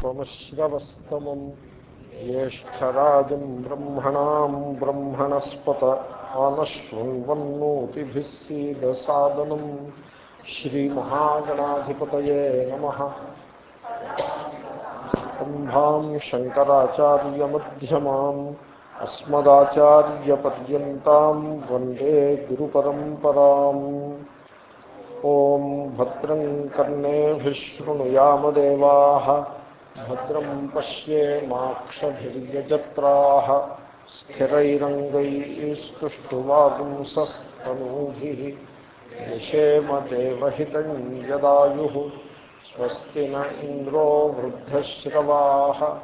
त्वमश्रवस्तमम् ज्येष्ठराजम् ब्रह्मणाम् ब्रह्मणस्पत आनशृण्वन्नोतिभिः सीदसादनम् श्रीमहागणाधिपतये नमः सम्भाम् शङ्कराचार्यमध्यमाम् अस्मदाचार्यपर्यन्ताम् वन्दे गुरुपरम्पराम् ॐ भद्रं कर्णेभिः शृणुयामदेवाः भद्रं पश्येमाक्षभिर्यजत्राः स्थिरैरङ्गैस्तुष्टुवागुंसस्तनूभिः यशेमदेवहितं यदायुः, स्वस्ति न इन्द्रो वृद्धश्रवाः,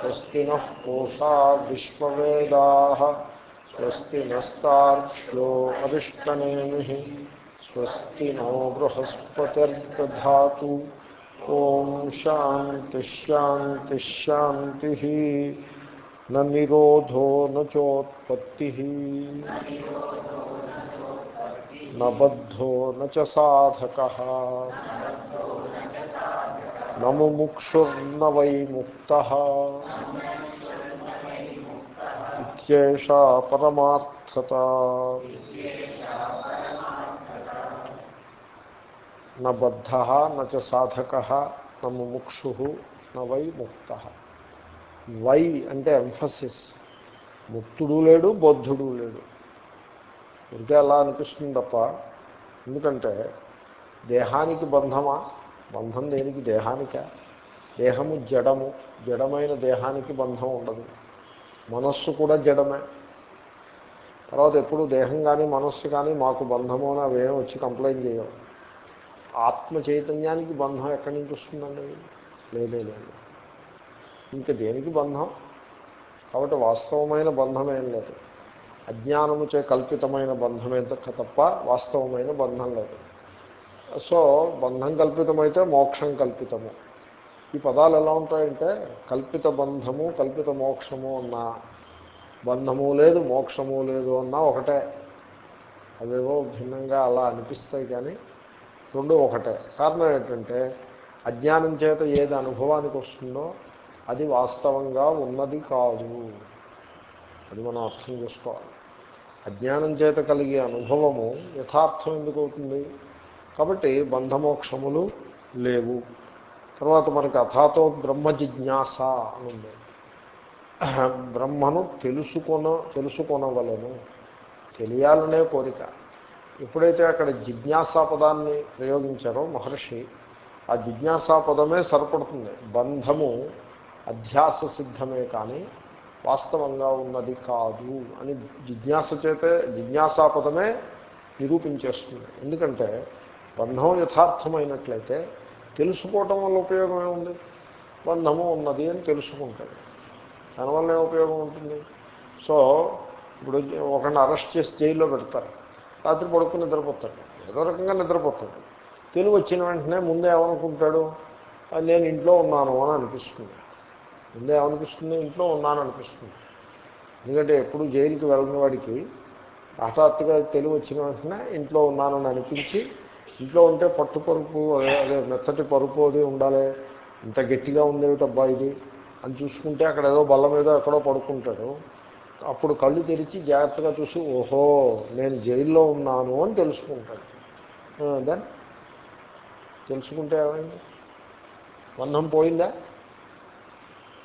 स्वस्ति नः कोषा विश्ववेदाः, स्वस्ति नस्तार्क्ष्यो अरिष्टनेमिः, स्वस्ति नो बृहस्पतिर्दधातु। ॐ शान्तिश्शान्तिश्शान्तिः न निरोधो न चोत्पत्तिः न बद्धो न च साधकः न मुमुक्षुर्न वै मुक्तः परमार्थता न బద్ధ నచ సాధక న ముముక్షు న వై ముక్త వై అంటే ఎంఫసిస్ ముక్తుడు లేడు బొద్ధుడు లేడు. ఇంకే అలా అనిపిస్తుంది తప్ప ఎందుకంటే దేహానికి బంధమా? బంధం దేనికి? దేహానిక? దేహము జడము. జడమైన దేహానికి బంధం ఉండదు. మనస్సు కూడా జడమే. తర్వాత ఎప్పుడు దేహం కానీ మనస్సు కానీ మాకు బంధము అని అవేమో వచ్చి కంప్లైంట్ చేయవు. ఆత్మ చైతన్యానికి బంధం ఎక్కడి నుంచి వస్తుందండి? లేదే లేదు ఇంకా దేనికి బంధం? కాబట్టి వాస్తవమైన బంధమేం లేదు. అజ్ఞానము చే కల్పితమైన బంధమే తప్ప వాస్తవమైన బంధం లేదు. సో బంధం కల్పితమైతే మోక్షం కల్పితము. ఈ పదాలు ఎలా ఉంటాయంటే కల్పిత బంధము కల్పిత మోక్షము అన్న. బంధము లేదు మోక్షము లేదు అన్నా ఒకటే. అవేవో భిన్నంగా అలా అనిపిస్తాయి కానీ రెండు ఒకటే. కారణం ఏంటంటే అజ్ఞానం చేత ఏది అనుభవానికి వస్తుందో అది వాస్తవంగా ఉన్నది కాదు. అది మనం అర్థం చేసుకోవాలి. అజ్ఞానం చేత కలిగే అనుభవము యథార్థం ఎందుకు అవుతుంది? కాబట్టి బంధమోక్షములు లేవు. తర్వాత మనకి అథాతో బ్రహ్మ జిజ్ఞాస అని ఉంది. బ్రహ్మను తెలుసుకొన తెలుసుకొనవలను. తెలియాలనే కోరిక. ఎప్పుడైతే అక్కడ జిజ్ఞాసా పదాన్ని ప్రయోగించారో మహర్షి ఆ జిజ్ఞాసా పదమే సరిపడుతుంది. బంధము అధ్యాస సిద్ధమే కానీ వాస్తవంగా ఉన్నది కాదు అని జిజ్ఞాస చేతే జిజ్ఞాసా పదమే నిరూపించేస్తుంది. ఎందుకంటే బంధం యథార్థమైనట్లయితే తెలుసుకోవటం వల్ల ఉపయోగం ఏముంది? బంధము ఉన్నది అని తెలుసుకుంటాడు దానివల్ల ఏ ఉపయోగం ఉంటుంది? సో ఇప్పుడు ఒకరిని అరెస్ట్ చేసి జైల్లో పెడతారు. రాత్రి పడుకుని నిద్రపోతాడు. ఏదో రకంగా నిద్రపోతాడు. తెలివి వచ్చిన వెంటనే ముందే ఏమనుకుంటాడు? నేను ఇంట్లో ఉన్నాను అని అనిపిస్తుంది. ముందే ఏమనిపిస్తుంది? ఇంట్లో ఉన్నాను అనిపిస్తుంది. ఎందుకంటే ఎప్పుడు జైలుకి వెళ్ళిన వాడికి హఠాత్తుగా తెలివి వచ్చిన వెంటనే ఇంట్లో ఉన్నానని అనిపించి ఇంట్లో ఉంటే పట్టు పరుపు అదే మెత్తటి పరుపు అది ఉండాలి. ఇంత గట్టిగా ఉండేటబ్బా ఇది? అని చూసుకుంటే అక్కడ ఏదో బల్ల మీద ఎక్కడో పడుకుంటాడు. అప్పుడు కళ్ళు తెరిచి జాగ్రత్తగా చూసి ఓహో నేను జైల్లో ఉన్నాను అని తెలుసుకుంటాడు. దెన్ తెలుసుకుంటే ఏమైంది? బంధం పోయిందా?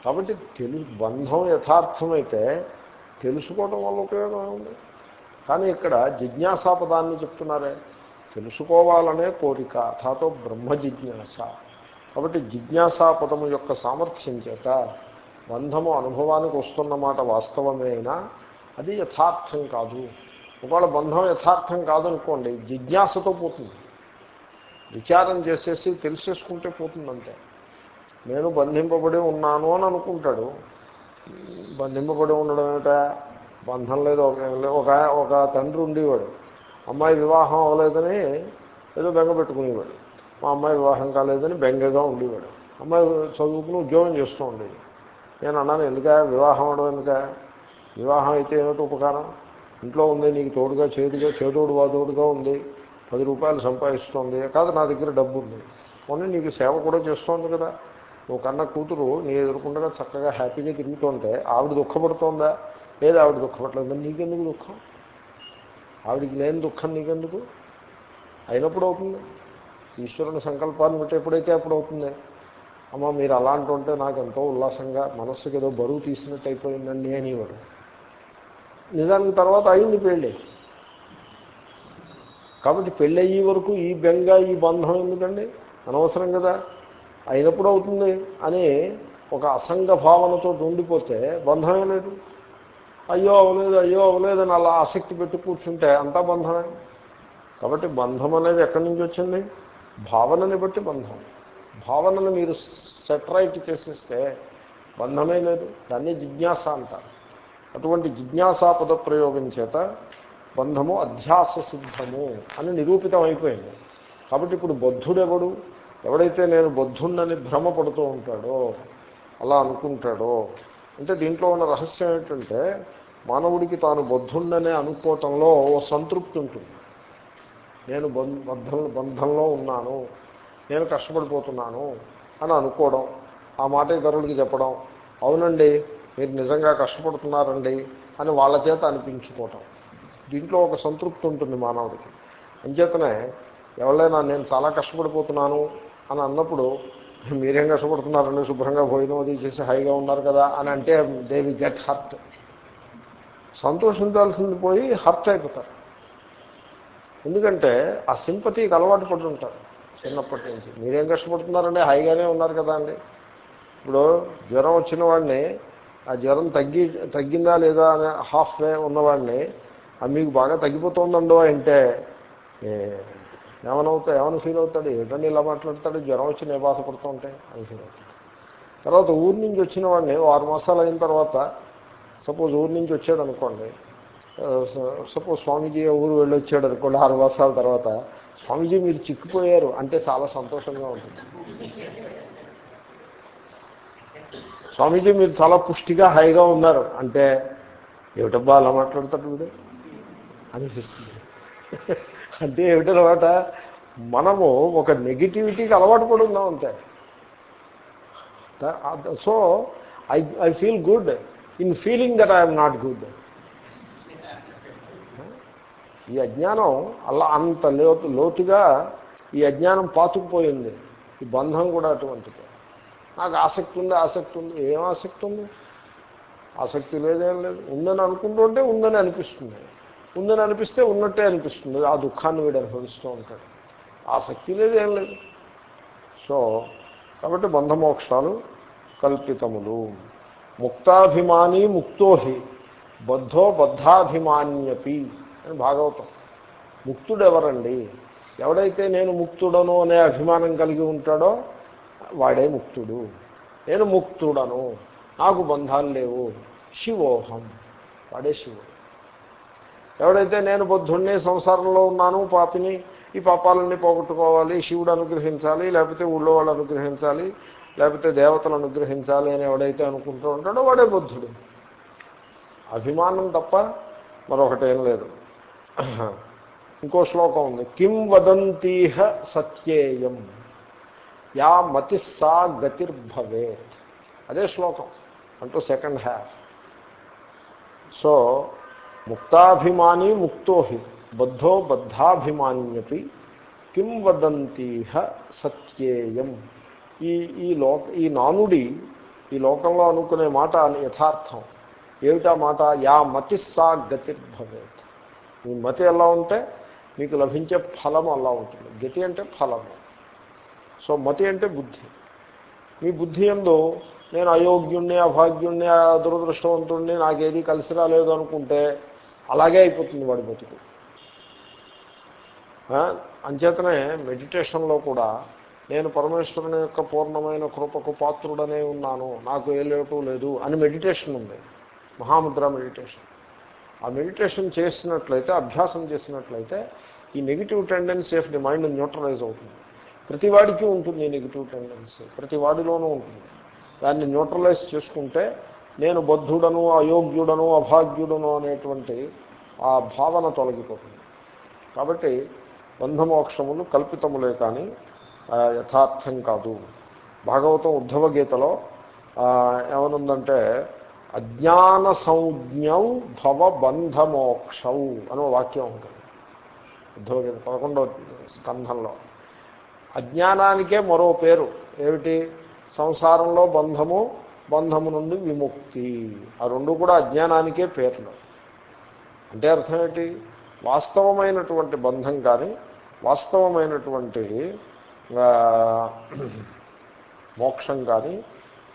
కాబట్టి తెలు బంధం యథార్థమైతే తెలుసుకోవడం వల్ల ఉపయోగం ఏముంది? కానీ ఇక్కడ జిజ్ఞాసాపదాన్ని చెప్తున్నారే. తెలుసుకోవాలనే కోరిక అథాతో బ్రహ్మ జిజ్ఞాస. కాబట్టి జిజ్ఞాసాపదము యొక్క సామర్థ్యం చేత బంధము అనుభవానికి వస్తున్నమాట వాస్తవమేనా? అది యథార్థం కాదు. ఒకవేళ బంధం యథార్థం కాదనుకోండి జిజ్ఞాసతో పోతుంది. విచారం చేసేసి తెలిసేసుకుంటే పోతుందంతే. నేను బంధింపబడి ఉన్నాను అని అనుకుంటాడు. బంధింపబడి ఉండడం ఏమిటా? బంధం లేదు ఒక ఒక తండ్రి ఉండేవాడు. అమ్మాయి వివాహం అవ్వలేదని ఏదో బెంగ పెట్టుకునేవాడు. మా అమ్మాయి వివాహం కాలేదని బెంగగా ఉండేవాడు. అమ్మాయి చదువుకుని ఉద్యోగం చేస్తూ ఉండేది. నేను అన్నాను ఎందుక వివాహం అవడం ఎందుక? వివాహం అయితే ఏమిటి ఉపకారం? ఇంట్లో ఉంది నీకు తోడుగా చేదుగా చేదోడు వాదోడుగా ఉంది పది రూపాయలు సంపాదిస్తోంది. కాదు నా దగ్గర డబ్బు ఉంది మొన్న నీకు సేవ కూడా చేస్తోంది కదా. నువ్వు కన్న కూతురు నీ ఎదుర్కొండగా చక్కగా హ్యాపీగా తిరుగుతుంటే ఆవిడ దుఃఖపడుతోందా? లేదా ఆవిడ దుఃఖపడలేదు. నీకెందుకు దుఃఖం? ఆవిడికి లేని దుఃఖం నీకెందుకు? అయినప్పుడు అవుతుంది. ఈశ్వరుని సంకల్పాన్ని బట్టి ఎప్పుడైతే అప్పుడు అవుతుంది. అమ్మ మీరు అలా అంటుంటే నాకు ఎంతో ఉల్లాసంగా మనస్సుకి ఏదో బరువు తీసినట్టు అయిపోయిందండి అనేవాడు. నిజానికి తర్వాత అయింది పెళ్ళి. కాబట్టి పెళ్ళి అయ్యే వరకు ఈ బెంగ ఈ బంధం ఎందుకండి? అనవసరం కదా. అయినప్పుడు అవుతుంది అని ఒక అసంగ భావనతో ఉండిపోతే బంధమే లేదు. అయ్యో అవ్వలేదు అయ్యో అవ్వలేదు అని అలా ఆసక్తి పెట్టి కూర్చుంటే అంతా బంధమే. కాబట్టి బంధం అనేది ఎక్కడి నుంచి వచ్చింది? భావనని బట్టి బంధం. భావనను మీరు సెటరైట్ చేసేస్తే బంధమే లేదు దాన్ని జిజ్ఞాస అంటారు. అటువంటి జిజ్ఞాసా పద ప్రయోగం చేత బంధము అధ్యాస సిద్ధము అని నిరూపితం అయిపోయింది. కాబట్టి ఇప్పుడు బద్ధుడెవడు? ఎవడైతే నేను బద్ధున్నని భ్రమపడుతూ ఉంటాడో అలా అనుకుంటాడో అంటే దీంట్లో ఉన్న రహస్యం ఏంటంటే మానవుడికి తాను బద్ధున్ననే అనుకోవటంలో ఓ సంతృప్తి ఉంటుంది. నేను బంధం బంధంలో ఉన్నాను నేను కష్టపడిపోతున్నాను అని అనుకోవడం ఆ మాట ఇతరులకి చెప్పడం అవునండి మీరు నిజంగా కష్టపడుతున్నారండి అని వాళ్ళ చేత అనిపించుకోవటం. దీంట్లో ఒక సంతృప్తి ఉంటుంది మానవుడికి. అంచేతనే ఎవరైనా నేను చాలా కష్టపడిపోతున్నాను అని అన్నప్పుడు మీరేం కష్టపడుతున్నారండి శుభ్రంగా భోజనం అది చేసి హైగా ఉన్నారు కదా అని అంటే దే వి గెట్ హర్ట్ సంతోషించాల్సింది పోయి హర్ట్ అయిపోతారు. ఎందుకంటే ఆ సింపతికి అలవాటు పడి ఉంటారు. చిన్నప్పటి నుంచి. మీరేం కష్టపడుతున్నారండి? హాయిగానే ఉన్నారు కదా అండి. ఇప్పుడు జ్వరం వచ్చిన వాడిని ఆ జ్వరం తగ్గి తగ్గిందా లేదా అనే హాఫ్ వే ఉన్నవాడిని అది మీకు బాగా తగ్గిపోతుందండో అంటే ఏమనవుతా ఏమైనా ఫీల్ అవుతాడు? ఏంటంటే ఇలా మాట్లాడతాడు? జ్వరం వచ్చి నేను బాధపడుతూ ఉంటాయి అని ఫీల్ అవుతాడు. తర్వాత ఊరి నుంచి వచ్చిన వాడిని ఆరు మాసాలు అయిన తర్వాత సపోజ్ ఊరి నుంచి వచ్చాడు అనుకోండి సపోజ్ స్వామీజీ ఊరు వెళ్ళి వచ్చాడు అనుకోండి ఆరు మాసాల తర్వాత స్వామీజీ మీరు చిక్కిపోయారు అంటే చాలా సంతోషంగా ఉంటుంది. స్వామీజీ మీరు చాలా పుష్టిగా హైగా ఉన్నారు అంటే ఏమిటబ్బా అలా మాట్లాడతాడు వీడు అనిపిస్తుంది. అంటే ఏమిటనమాట మనము ఒక నెగిటివిటీకి అలవాటు పడి ఉన్నాం అంతే. So I I feel good in feeling that I'm not good ఈ అజ్ఞానం అలా అంత లోతు లోతుగా ఈ అజ్ఞానం పాతుకుపోయింది. ఈ బంధం కూడా అటువంటిది. నాకు ఆసక్తి ఉంది ఆసక్తి ఉంది. ఏం ఆసక్తి ఉంది? ఆసక్తి లేదేం లేదు. ఉందని అనుకుంటుంటే ఉందని అనిపిస్తుంది. ఉందని అనిపిస్తే ఉన్నట్టే అనిపిస్తుంది. ఆ దుఃఖాన్ని వీడు అనుభవిస్తూ ఉంటాడు. ఆసక్తి లేదేం లేదు. సో కాబట్టి బంధమోక్షాలు కల్పితములు. ముక్తాభిమాని ముక్తోహి. బద్ధో బద్ధాభిమాన్యపి. అని భాగవతం. ముక్తుడెవరండి? ఎవడైతే నేను ముక్తుడను అనే అభిమానం కలిగి ఉంటాడో వాడే ముక్తుడు. నేను ముక్తుడను. నాకు బంధాలు లేవు. శివోహం. వాడే శివుడు. ఎవడైతే నేను బుద్ధుణ్ణి సంసారంలో ఉన్నాను పాపిని ఈ పాపాలన్నీ పోగొట్టుకోవాలి శివుడు అనుగ్రహించాలి లేకపోతే ఊళ్ళో వాళ్ళు అనుగ్రహించాలి లేకపోతే దేవతలు అనుగ్రహించాలి అని ఎవడైతే అనుకుంటూ ఉంటాడో వాడే బుద్ధుడు. అభిమానం తప్ప మరొకటేం లేదు. ఇంకో శ్లోకం ఉంది కిం వదంతీహ సత్యేయం యా మతి సా గతిర్భవేత్ అదే శ్లోకం అంటూ సెకండ్ హ్యాఫ్ సో ముక్తాభిమాని ముక్తోహి బద్ధో బద్ధాభిమాన్యపి కిం వదంతీహ సత్యేయం ఈ ఈ లోక ఈ నానుడి ఈ లోకంలో అనుకునే మాట యథార్థం ఏమిటా మాట యా మతి సా గతిర్భవేత్ మీ మతి ఎలా ఉంటే మీకు లభించే ఫలము అలా ఉంటుంది. గతి అంటే ఫలము. సో మతి అంటే బుద్ధి. మీ బుద్ధి ఎందు నేను అయోగ్యుణ్ణి అభాగ్యుణ్ణి దురదృష్టవంతుణ్ణి నాకేది కలిసి రాలేదు అనుకుంటే అలాగే అయిపోతుంది వాడి బతుకు. అంచేతనే మెడిటేషన్లో కూడా నేను పరమేశ్వరుని యొక్క పూర్ణమైన కృపకు పాత్రుడనే ఉన్నాను. నాకు ఏ లేటు లేదు అని మెడిటేషన్ ఉంది. మహాముద్ర మెడిటేషన్. ఆ మెడిటేషన్ చేసినట్లయితే అభ్యాసం చేసినట్లయితే ఈ negative tendency of the mind neutralize అవుతుంది. ప్రతి వాడికి ఉంటుంది ఈ నెగిటివ్ టెండెన్సీ ప్రతి వాడిలోనూ ఉంటుంది. దాన్ని న్యూట్రలైజ్ చేసుకుంటే నేను బద్ధుడను అయోగ్యుడను అభాగ్యుడను అనేటువంటి ఆ భావన తొలగిపోతుంది. కాబట్టి బంధమోక్షములు కల్పితములే కానీ యథార్థం కాదు. భాగవతం ఉద్ధవ గీతలో ఏమనుందంటే అజ్ఞాన సంజ్ఞం భవ బంధమోక్షౌ అనే వాక్యం ఉంటుంది. ఉద్ధవ పదకొండవ స్కంధంలో. అజ్ఞానానికే మరో పేరు. ఏమిటి? సంసారంలో బంధము బంధము నుండి విముక్తి. ఆ రెండు కూడా అజ్ఞానానికే పేర్లు. అంటే అర్థం ఏంటి? వాస్తవమైనటువంటి బంధం కానీ వాస్తవమైనటువంటి మోక్షం కానీ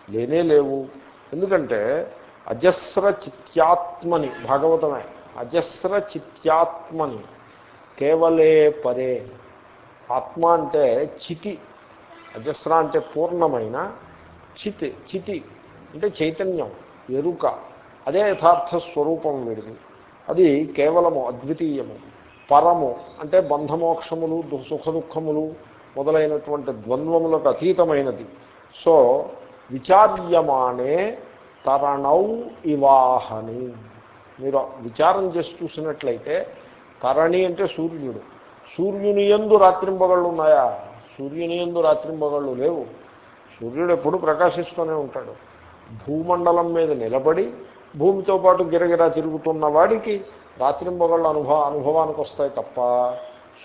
లేనే లేవు. ఎందుకంటే అజస్ర చిత్యాత్మని భాగవతమే. అజస్ర చిత్యాత్మని కేవలే పరే ఆత్మ అంటే చితి. అజస్ర అంటే పూర్ణమైన. చితి చితి అంటే చైతన్యం ఎరుక. అదే యథార్థ స్వరూపం వీడిది. అది కేవలము అద్వితీయము. పరము అంటే బంధమోక్షములు సుఖ దుఃఖములు మొదలైనటువంటి ద్వంద్వములకు అతీతమైనది. సో విచార్యమానే తరణౌ ఇవాహని. మీరు విచారం చేసి చూసినట్లయితే తరణి అంటే సూర్యుడు. సూర్యుని ఎందు రాత్రింబగళ్ళు ఉన్నాయా? సూర్యుని ఎందు రాత్రింబగళ్ళు లేవు. సూర్యుడు ఎప్పుడు ప్రకాశిస్తూనే ఉంటాడు. భూమండలం మీద నిలబడి భూమితో పాటు గిరగిరా తిరుగుతున్న వాడికి రాత్రింబగళ్ళు అనుభవ అనుభవానికి వస్తాయి తప్ప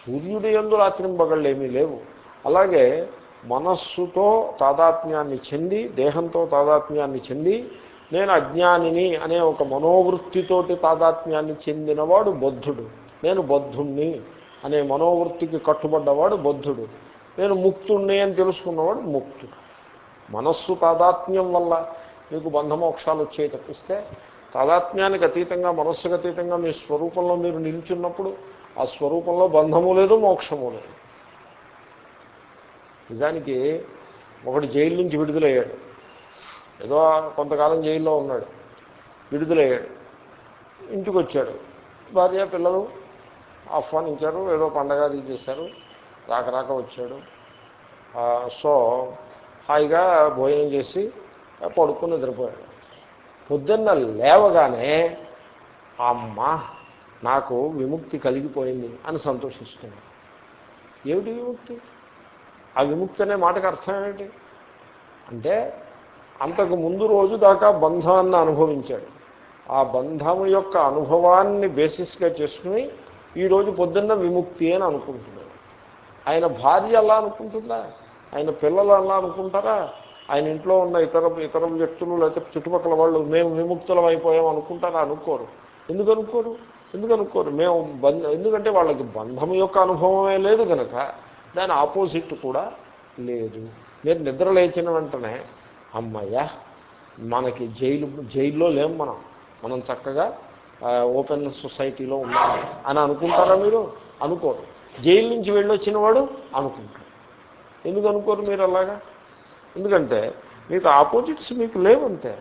సూర్యుడి ఎందు రాత్రింబగళ్ళు ఏమీ లేవు. అలాగే మనస్సుతో తాదాత్మ్యాన్ని చెంది దేహంతో తాదాత్మ్యాన్ని చెంది నేను అజ్ఞానిని అనే ఒక మనోవృత్తితోటి తాదాత్మ్యాన్ని చెందినవాడు బద్ధుడు. నేను బద్ధుణ్ణి అనే మనోవృత్తికి కట్టుబడ్డవాడు బద్ధుడు. నేను ముక్తుణ్ణి అని తెలుసుకున్నవాడు ముక్తుడు. మనస్సు తాదాత్మ్యం వల్ల మీకు బంధమోక్షాలు వచ్చే తప్పిస్తే తాదాత్మ్యానికి అతీతంగా మనస్సుకు అతీతంగా మీ స్వరూపంలో మీరు నిలిచున్నప్పుడు ఆ స్వరూపంలో బంధము లేదు మోక్షము లేదు. నిజానికి ఒకటి జైలు నుంచి విడుదలయ్యాడు. ఏదో కొంతకాలం జైల్లో ఉన్నాడు. విడుదలయ్యాడు. ఇంటికి వచ్చాడు భార్య పిల్లలు ఆహ్వానించారు. ఏదో పండగ అది చేశారు. రాక రాక వచ్చాడు. సో హాయిగా భోజనం చేసి పడుకుని నిద్రపోయాడు. పొద్దున్న లేవగానే అమ్మ నాకు విముక్తి కలిగిపోయింది అని సంతోషిస్తున్నాడు ఏమిటి విముక్తి? ఆ విముక్తి అనే మాటకు అర్థం ఏమిటి? అంటే అంతకు ముందు రోజు దాకా బంధాన్ని అనుభవించాడు. ఆ బంధం యొక్క అనుభవాన్ని బేసిస్గా చేసుకుని ఈరోజు పొద్దున్న విముక్తి అని అనుకుంటున్నాడు. ఆయన భార్య అలా అనుకుంటుందా? ఆయన పిల్లలు అలా అనుకుంటారా? ఆయన ఇంట్లో ఉన్న ఇతర ఇతర వ్యక్తులు లేకపోతే చుట్టుపక్కల వాళ్ళు మేము విముక్తులం అయిపోయాం అనుకుంటారా? అనుకోరు. ఎందుకు అనుకోరు? ఎందుకు అనుకోరు? మేము బంధ ఎందుకంటే వాళ్ళకి బంధం యొక్క అనుభవమే లేదు కనుక దాని ఆపోజిట్ కూడా లేదు. మీరు నిద్ర లేచిన వెంటనే అమ్మయ్యా మనకి జైలు జైల్లో లేం మనం. మనం చక్కగా ఓపెన్ సొసైటీలో ఉన్నాం అని అనుకుంటారా మీరు? అనుకోరు. జైలు నుంచి వెళ్ళొచ్చిన వాడు అనుకుంటారు. ఎందుకు అనుకోరు మీరు అలాగా? ఎందుకంటే మీకు ఆపోజిట్స్ మీకు లేవంతే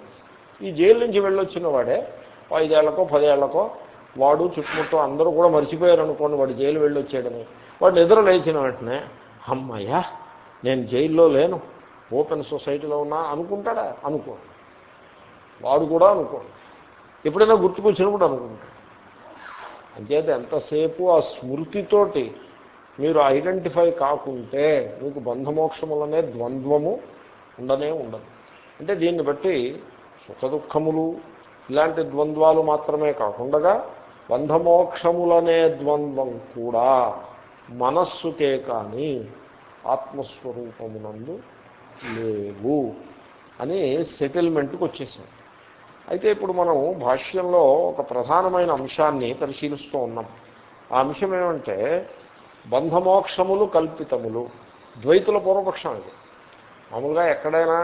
ఈ జైలు నుంచి వెళ్ళొచ్చిన వాడే ఐదేళ్ళకో పదేళ్ళకో వాడు చుట్టుముట్టు అందరూ కూడా మర్చిపోయారు అనుకోండి వాడు జైలు వెళ్ళొచ్చాడని. వాడు నిద్ర లేచిన వెంటనే అమ్మయ్యా నేను జైల్లో లేను. ఓపెన్ సొసైటీలో ఉన్నా అనుకుంటాడా? అనుకో. వాడు కూడా అనుకో. ఎప్పుడైనా గుర్తుకొచ్చినప్పుడు అనుకుంటాడు అంచేత ఎంతసేపు ఆ స్మృతితోటి మీరు ఐడెంటిఫై కాకుంటే మీకు బంధమోక్షములనే ద్వంద్వము ఉండనే ఉండదు. అంటే దీన్ని బట్టి సుఖ దుఃఖములు ఇలాంటి ద్వంద్వాలు మాత్రమే కాకుండా బంధమోక్షములనే ద్వంద్వం కూడా మనస్సుకే కానీ ఆత్మస్వరూపమునందు లేవు అని సెటిల్మెంట్కి వచ్చేసాం. అయితే ఇప్పుడు మనం భాష్యంలో ఒక ప్రధానమైన అంశాన్ని పరిశీలిస్తూ ఉన్నాం. ఆ అంశం ఏమంటే బంధమోక్షములు కల్పితములు. ద్వైతుల పూర్వపక్షం ఇది. మామూలుగా ఎక్కడైనా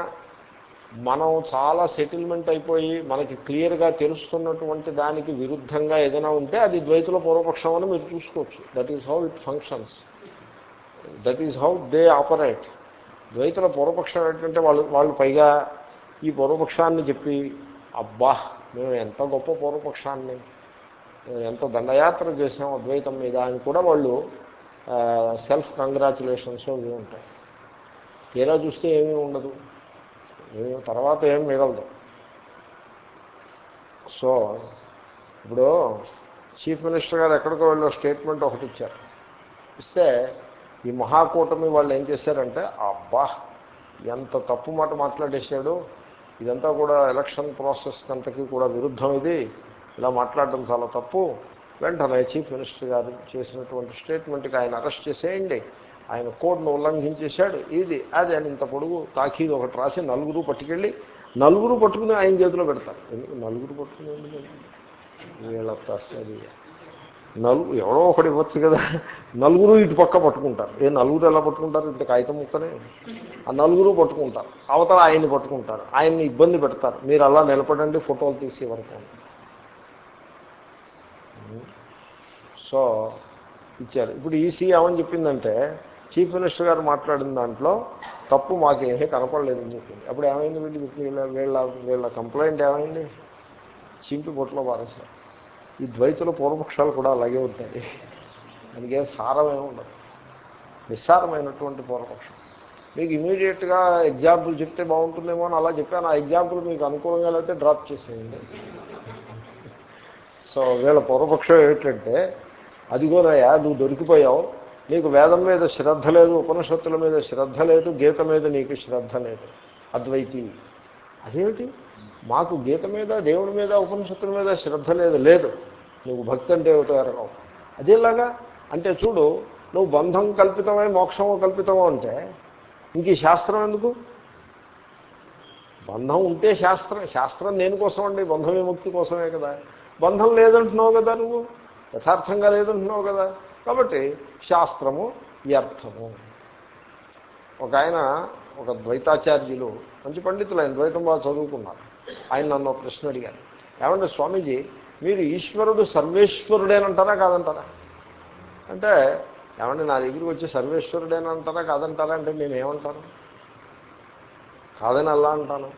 మనం చాలా సెటిల్మెంట్ అయిపోయి మనకి క్లియర్గా తెలుస్తున్నటువంటి దానికి విరుద్ధంగా ఏదైనా ఉంటే అది ద్వైతుల పూర్వపక్షం అని మీరు చూసుకోవచ్చు. That is how it functions that is how they operate ద్వైతుల పూర్వపక్షం ఏంటంటే వాళ్ళు వాళ్ళు పైగా ఈ పూర్వపక్షాన్ని చెప్పి అబ్బా మేము ఎంత గొప్ప పూర్వపక్షాన్ని ఎంత దండయాత్ర చేసాం అద్వైతం మీద అని కూడా వాళ్ళు సెల్ఫ్ కంగ్రాచులేషన్స్ ఇవి ఉంటాయి. తీరా చూస్తే ఏమీ ఉండదు. ఏమి తర్వాత ఏం మిగలదు. సో ఇప్పుడు చీఫ్ మినిస్టర్ గారు ఎక్కడికో వెళ్ళో స్టేట్మెంట్ ఒకటి ఇచ్చారు. ఇస్తే ఈ మహాకూటమి వాళ్ళు ఏం చేశారంటే అబ్బా ఎంత తప్పు మాట మాట్లాడేశాడు. ఇదంతా కూడా ఎలక్షన్ ప్రాసెస్ అంతకీ కూడా విరుద్ధం ఇది. ఇలా మాట్లాడడం చాలా తప్పు. వెంటనే చీఫ్ మినిస్టర్ గారు చేసినటువంటి స్టేట్మెంట్కి ఆయన అరెస్ట్ చేసేయండి. ఆయన కోడ్ను ఉల్లంఘించేశాడు. ఇది అది అని ఇంత పొడుగు తాకీదు ఒకటి రాసి నలుగురు పట్టుకెళ్ళి నలుగురు పట్టుకుని ఆయన చేతిలో పెడతారు. ఎందుకు నలుగురు పట్టుకుని వీళ్ళ తస్సది నలుగు ఎవరో ఒకటి ఇవ్వచ్చు కదా. నలుగురు ఇటు పక్క పట్టుకుంటారు. ఏ నలుగురు ఎలా పట్టుకుంటారు? ఇంత కాగితం ముక్కనే. ఆ నలుగురు పట్టుకుంటారు. అవతల ఆయన్ని పట్టుకుంటారు. ఆయన్ని ఇబ్బంది పెడతారు. మీరు అలా నిలబడండి ఫోటోలు తీసి వరకు సో ఇచ్చారు. ఇప్పుడు ఈసీ ఏమని చెప్పిందంటే చీఫ్ మినిస్టర్ గారు మాట్లాడిన దాంట్లో తప్పు మాకేమీ కనపడలేదని చెప్పింది. అప్పుడు ఏమైంది వీళ్ళు? వీళ్ళ వీళ్ళ వీళ్ళ కంప్లైంట్ ఏమైంది? చింపి బొట్లో పారేశారు. ఈ ద్వైతుల పూర్వపక్షాలు కూడా అలాగే ఉంటాయి. దానికి సారమే ఉండదు. నిస్సారమైనటువంటి పూర్వపక్షం. మీకు ఇమీడియట్గా ఎగ్జాంపుల్ చెప్తే బాగుంటుందేమో అని అలా చెప్పాను. ఆ ఎగ్జాంపుల్ మీకు అనుకూలంగా లేకపోతే డ్రాప్ చేసేయండి. సో వీళ్ళ పూర్వపక్షం ఏమిటంటే అదిగోనయ్యా నువ్వు దొరికిపోయావు. నీకు వేదం మీద శ్రద్ధ లేదు ఉపనిషత్తుల మీద శ్రద్ధ లేదు గీత మీద నీకు శ్రద్ధ లేదు. అద్వైతి. అదేమిటి? మాకు గీత మీద దేవుడి మీద ఉపనిషత్తుల మీద శ్రద్ధ లేదు లేదు. నువ్వు భక్తి అంటే ఏమిటో ఎరగవు అదేలాగా అంటే చూడు నువ్వు బంధం కల్పితమై మోక్షము కల్పితమో అంటే ఇంక ఈ శాస్త్రం ఎందుకు? బంధం ఉంటే శాస్త్రం శాస్త్రం దేనికోసం అండి బంధం విముక్తి కోసమే కదా. బంధం లేదంటున్నావు కదా నువ్వు? యథార్థంగా లేదంటున్నావు కదా. కాబట్టి శాస్త్రము వ్యర్థము. ఒక ఆయన ఒక ద్వైతాచార్యులు మంచి పండితులు ఆయన ద్వైతం బాగా చదువుకున్నారు. ఆయన నన్ను ఒక ప్రశ్న అడిగారు. ఏమంటే స్వామీజీ మీరు ఈశ్వరుడు సర్వేశ్వరుడేనంటారా కాదంటారా? అంటే ఏమంటే నా దగ్గరికి వచ్చి సర్వేశ్వరుడేనంటారా కాదంటారా అంటే నేను ఏమంటాను కాదని అలా అంటాను.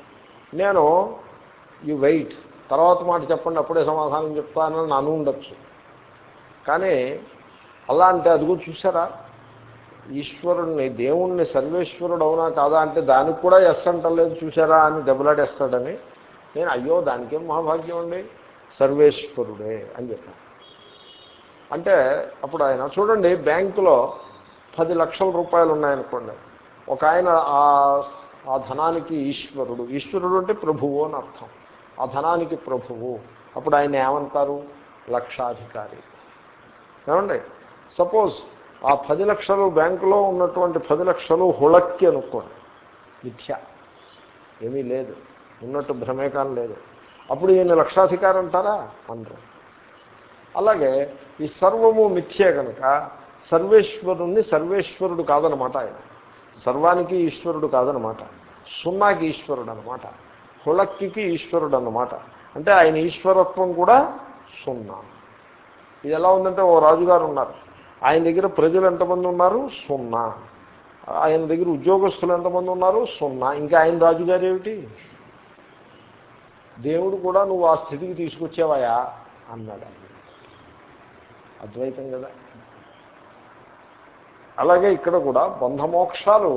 నేను యు వెయిట్ తర్వాత మాట చెప్పండి అప్పుడే సమాధానం చెప్తానని నన్ను ఉండొచ్చు. కానీ అలా అంటే అది కూడా చూసారా ఈశ్వరుణ్ణి దేవుణ్ణి సర్వేశ్వరుడు అవునా కాదా అంటే దానికి కూడా ఎస్ అంటలేదు చూసారా అని దెబ్బలాడేస్తాడని. నేను అయ్యో దానికేం మహాభాగ్యం అండి? సర్వేశ్వరుడే అని చెప్పాను అంటే అప్పుడు ఆయన చూడండి బ్యాంకులో పది లక్షల రూపాయలు ఉన్నాయనుకోండి. ఒక ఆయన ఆ ధనానికి ఈశ్వరుడు. ఈశ్వరుడు అంటే ప్రభువు అని అర్థం. ఆ ధనానికి ప్రభువు. అప్పుడు ఆయన ఏమంటారు? లక్షాధికారి. ఏమండి? సపోజ్ ఆ పది లక్షలు బ్యాంకులో ఉన్నటువంటి పది లక్షలు హుళక్కి అనుకోండి. మిథ్య. ఏమీ లేదు. ఉన్నట్టు భ్రమేకాన్ లేదు. అప్పుడు ఈయన లక్షాధికారం అంటారా? అందరూ అలాగే ఈ సర్వము మిథ్యే కనుక సర్వేశ్వరుణ్ణి సర్వేశ్వరుడు కాదనమాట ఆయన. సర్వానికి ఈశ్వరుడు కాదనమాట. సున్నాకి ఈశ్వరుడు అనమాట హుళక్కి ఈశ్వరుడు అన్నమాట అంటే ఆయన ఈశ్వరత్వం కూడా సున్నా. ఇది ఎలా ఉందంటే ఓ రాజుగారు ఉన్నారు. ఆయన దగ్గర ప్రజలు ఎంతమంది ఉన్నారు? సున్నా. ఆయన దగ్గర ఉద్యోగస్తులు ఎంతమంది ఉన్నారు? సున్నా. ఇంకా ఆయన రాజుగారు ఏమిటి? దేవుడు కూడా నువ్వు ఆ స్థితికి తీసుకొచ్చేవాయా? అన్నాడు అద్వైతం కదా. అలాగే ఇక్కడ కూడా బంధమోక్షాలు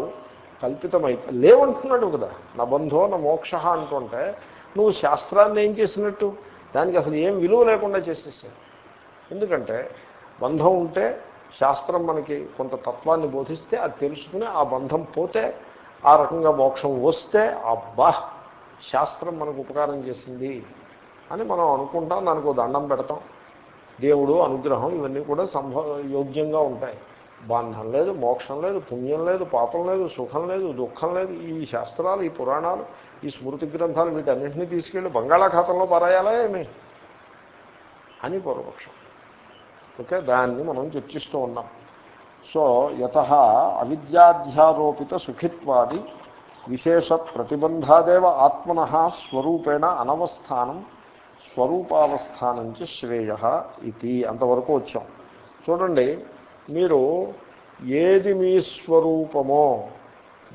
కల్పితమైతే లేవంటున్నాడు కదా. నా బంధో నా మోక్ష అంటుంటే నువ్వు శాస్త్రాన్ని ఏం చేసినట్టు? దానికి అసలు ఏం విలువ లేకుండా చేసేసావు? ఎందుకంటే బంధం ఉంటే శాస్త్రం మనకి కొంత తత్వాన్ని బోధిస్తే అది తెలుసుకుని ఆ బంధం పోతే ఆ రకంగా మోక్షం వస్తే అబ్బా! శాస్త్రం మనకు ఉపకారం చేసింది అని మనం అనుకుంటాం దానికి దండం పెడతాం. దేవుడు అనుగ్రహం ఇవన్నీ కూడా సంభవ యోగ్యంగా ఉంటాయి. బంధం లేదు మోక్షం లేదు పుణ్యం లేదు పాపం లేదు సుఖం లేదు దుఃఖం లేదు. ఈ శాస్త్రాలు ఈ పురాణాలు ఈ స్మృతి గ్రంథాలు వీటన్నింటినీ తీసుకెళ్ళి బంగాళాఖాతంలో పారాయాలా ఏమి? అని పూర్వపక్షం ఓకే దాన్ని మనం చర్చిస్తూ ఉన్నాం. సో యత అవిద్యాధ్యారోపిత సుఖిత్వాది విశేష ప్రతిబంధాదేవ ఆత్మన స్వరూపేణ అనవస్థానం స్వరూపావస్థానంచి శ్రేయ ఇది అంతవరకు వచ్చాం. చూడండి మీరు ఏది మీ స్వరూపమో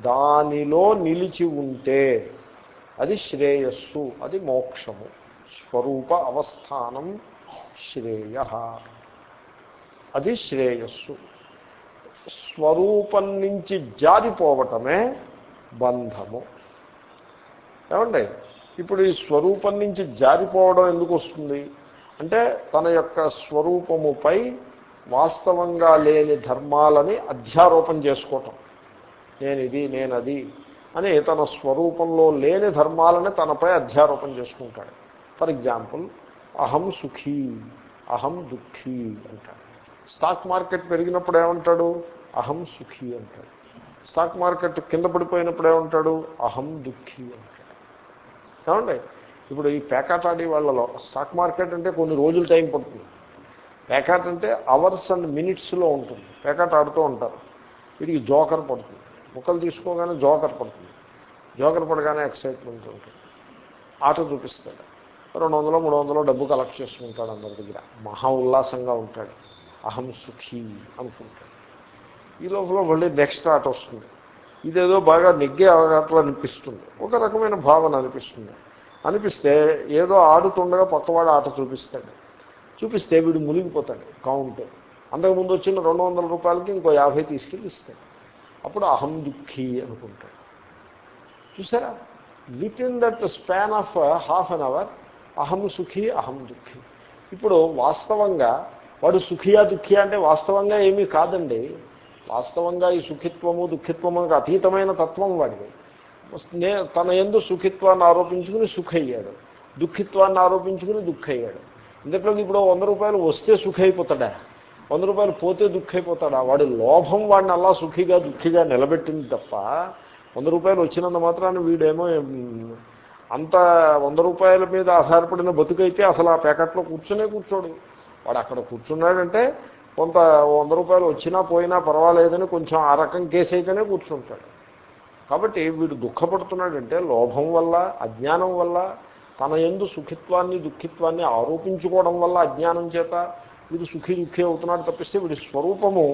దానిలో నిలిచి ఉంటే అది శ్రేయస్సు అది మోక్షము. స్వరూప అవస్థానం శ్రేయ అది శ్రేయస్సు. స్వరూపం నుంచి జారిపోవటమే బంధము. ఏమండి? ఇప్పుడు ఈ స్వరూపం నుంచి జారిపోవడం ఎందుకు వస్తుంది? అంటే తన యొక్క స్వరూపముపై వాస్తవంగా లేని ధర్మాలని అధ్యారోపణ చేసుకోవటం. నేనిది నేనది అని తన స్వరూపంలో లేని ధర్మాలని తనపై అధ్యారోపణ చేసుకుంటాడు. ఫర్ ఎగ్జాంపుల్ అహం సుఖీ అహం దుఃఖీ అంటాడు. స్టాక్ మార్కెట్ పెరిగినప్పుడు ఏమంటాడు? అహం సుఖీ అంటాడు. స్టాక్ మార్కెట్ కింద పడిపోయినప్పుడు ఏమంటాడు అహం దుఃఖి అంటాడు. ఏమండి? ఇప్పుడు ఈ పేకాట్ ఆడే వాళ్ళలో స్టాక్ మార్కెట్ అంటే కొన్ని రోజులు టైం పడుతుంది. పేకాట అంటే అవర్స్ అండ్ మినిట్స్లో ఉంటుంది. పేకాట్ ఆడుతూ ఉంటారు. వీడికి జోకర్ పడుతుంది. ముక్కలు తీసుకోగానే జోకర్ పడుతుంది. జోకర్ పడగానే ఎక్సైట్మెంట్ ఉంటుంది. ఆట చూపిస్తాడు. రెండు వందలు మూడు వందలు డబ్బు కలెక్ట్ చేసుకుంటాడు అందరి దగ్గర. మహా ఉల్లాసంగా ఉంటాడు. అహం సుఖీ అనుకుంటాడు. ఈ లోపల మళ్ళీ నెక్స్ట్ ఆట వస్తుంది. ఇదేదో బాగా నెగ్గే అవగాహన అనిపిస్తుంది ఒక రకమైన భావన అనిపిస్తుంది. అనిపిస్తే ఏదో ఆడుతుండగా పక్కవాడు ఆట చూపిస్తాడు. చూపిస్తే వీడు మునిగిపోతాడు కౌంట్ అంతకుముందు వచ్చిన రెండు వందల రూపాయలకి ఇంకో యాభై తీసుకెళ్ళి ఇస్తాడు. అప్పుడు అహం దుఃఖీ అనుకుంటాడు. చూసారా? Within that span of half an hour అహం సుఖీ అహం దుఃఖీ. ఇప్పుడు వాస్తవంగా వాడు సుఖియా దుఃఖియా అంటే వాస్తవంగా ఏమీ కాదండి. వాస్తవంగా ఈ సుఖిత్వము దుఃఖిత్వములకు అతీతమైన తత్వం వాడిది. నే తన ఎందు సుఖిత్వాన్ని ఆరోపించుకుని సుఖయ్యాడు. దుఃఖిత్వాన్ని ఆరోపించుకుని దుఃఖయ్యాడు. ఇంతట్లోకి ఇప్పుడు వంద రూపాయలు వస్తే సుఖైపోతాడా? వంద రూపాయలు పోతే దుఃఖైపోతాడా? వాడి లోభం వాడిని అలా సుఖిగా దుఃఖిగా నిలబెట్టింది తప్ప వంద రూపాయలు వచ్చినంత మాత్రాన్ని వీడేమో అంత వంద రూపాయల మీద ఆధారపడిన బతుకైతే అసలు ఆ ప్యాకెట్లో కూర్చునే కూర్చోడు. వాడు అక్కడ కూర్చున్నాడంటే కొంత వంద రూపాయలు వచ్చినా పోయినా పర్వాలేదని కొంచెం ఆ రకం కేసు అయితేనే కూర్చుంటాడు. కాబట్టి వీడు దుఃఖపడుతున్నాడంటే లోభం వల్ల అజ్ఞానం వల్ల తన ఎందు సుఖిత్వాన్ని దుఃఖిత్వాన్ని ఆరోపించుకోవడం వల్ల అజ్ఞానం చేత వీడు సుఖి దుఃఖి అవుతున్నాడు తప్పిస్తే వీడి స్వరూపము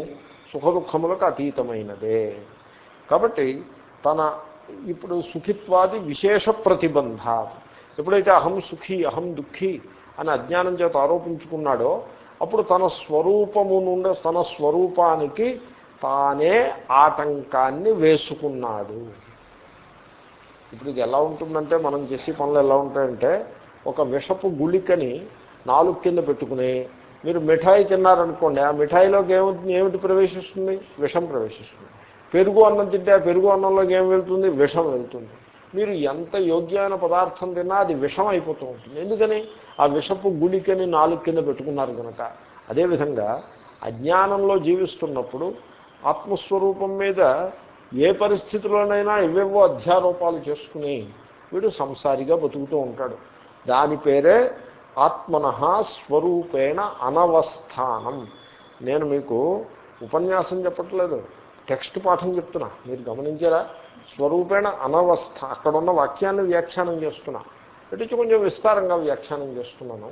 సుఖ దుఃఖములకు అతీతమైనదే. కాబట్టి తన ఇప్పుడు సుఖిత్వాది విశేష ప్రతిబంధ. ఎప్పుడైతే అహం సుఖి అహం దుఃఖి అని అజ్ఞానం చేత ఆరోపించుకున్నాడో అప్పుడు తన స్వరూపము నుండి తన స్వరూపానికి తానే ఆటంకాన్ని వేసుకున్నాడు. ఇప్పుడు ఇది ఎలా ఉంటుందంటే మనం చేసే పనులు ఎలా ఉంటాయంటే ఒక విషపు గుళికని నాలుగు కింద పెట్టుకుని మీరు మిఠాయి తిన్నారనుకోండి ఆ మిఠాయిలోకి ఏమిటి ఏమిటి ప్రవేశిస్తుంది? విషం ప్రవేశిస్తుంది. పెరుగు అన్నం తింటే ఆ పెరుగు అన్నంలోకి ఏం వెళ్తుంది? విషం వెళ్తుంది. మీరు ఎంత యోగ్యమైన పదార్థం తిన్నా అది విషం అయిపోతూ ఉంటుంది. ఎందుకని? ఆ విషపు గుళికని నాలుగు కింద పెట్టుకున్నారు కనుక అదేవిధంగా అజ్ఞానంలో జీవిస్తున్నప్పుడు ఆత్మస్వరూపం మీద ఏ పరిస్థితిలోనైనా ఇవేవో అధ్యారోపాలు చేసుకుని వీడు సంసారిగా బతుకుతూ ఉంటాడు. దాని పేరే ఆత్మన స్వరూపేణ అనవస్థానం. నేను మీకు ఉపన్యాసం చెప్పట్లేదు. టెక్స్ట్ పాఠం చెప్తున్నా. మీరు గమనించారా? స్వరూపేణ అనవస్థ. అక్కడున్న వాక్యాన్ని వ్యాఖ్యానం చేస్తున్నా. ఇటు కొంచెం విస్తారంగా వ్యాఖ్యానం చేస్తున్నాను.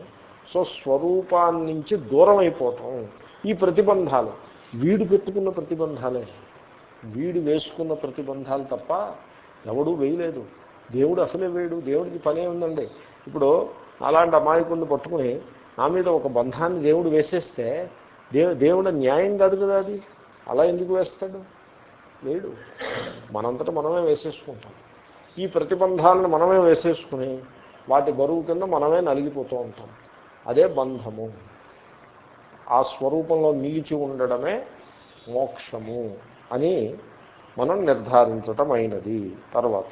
సో స్వరూపాన్నించి దూరం అయిపోవటం ఈ ప్రతిబంధాలు. వీడు పెట్టుకున్న ప్రతిబంధాలే. వీడు వేసుకున్న ప్రతిబంధాలు తప్ప ఎవడూ వేయలేదు. దేవుడు అసలే వేయడు దేవుడికి పనే ఉందండి. ఇప్పుడు అలాంటి అమాయకుడిని పట్టుకుని నా మీద ఒక బంధాన్ని దేవుడు వేసేస్తే దేవు దేవుడు న్యాయం కాదు కదా అది? అలా ఎందుకు వేస్తాడు? లేడు. మనంతటా మనమే వేసేసుకుంటాం. ఈ ప్రతిబంధాలను మనమే వేసేసుకుని వాటి బరువు కింద మనమే నలిగిపోతూ ఉంటాం. అదే బంధము. ఆ స్వరూపంలో నిలిచి ఉండడమే మోక్షము అని మనం నిర్ధారించటం అయినది తర్వాత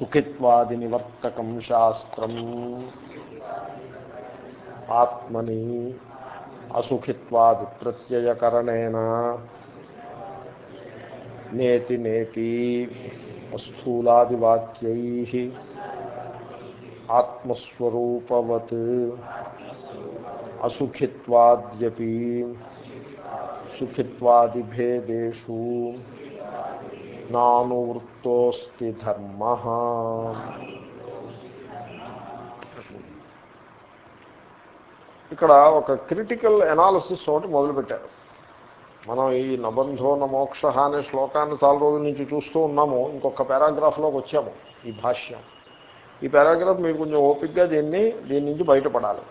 సుఖిత్వాది నివర్తకం శాస్త్రం. ఆత్మని అసుఖిత్వాది ప్రత్యయకరణేనా నేతి నేతి స్థూలాదివాక్యై ఆత్మస్వరూపవత్ అసుఖిత్వాద్యపి సుఖిత్వాదిభేదేషు నానువృత్తోస్తి ధర్మ ఇక్కడ ఒక క్రిటికల్ ఎనాలిసిస్ ఒకటి మొదలుపెట్టారు. మనం ఈ నబంధో నమోక్ష అనే శ్లోకాన్ని చాలా రోజుల నుంచి చూస్తూ ఉన్నాము. ఇంకొక పారాగ్రాఫ్లోకి వచ్చాము ఈ భాష్యం. ఈ పారాగ్రాఫ్ మీరు కొంచెం ఓపిక్గా దీన్ని దీని నుంచి బయటపడాలి.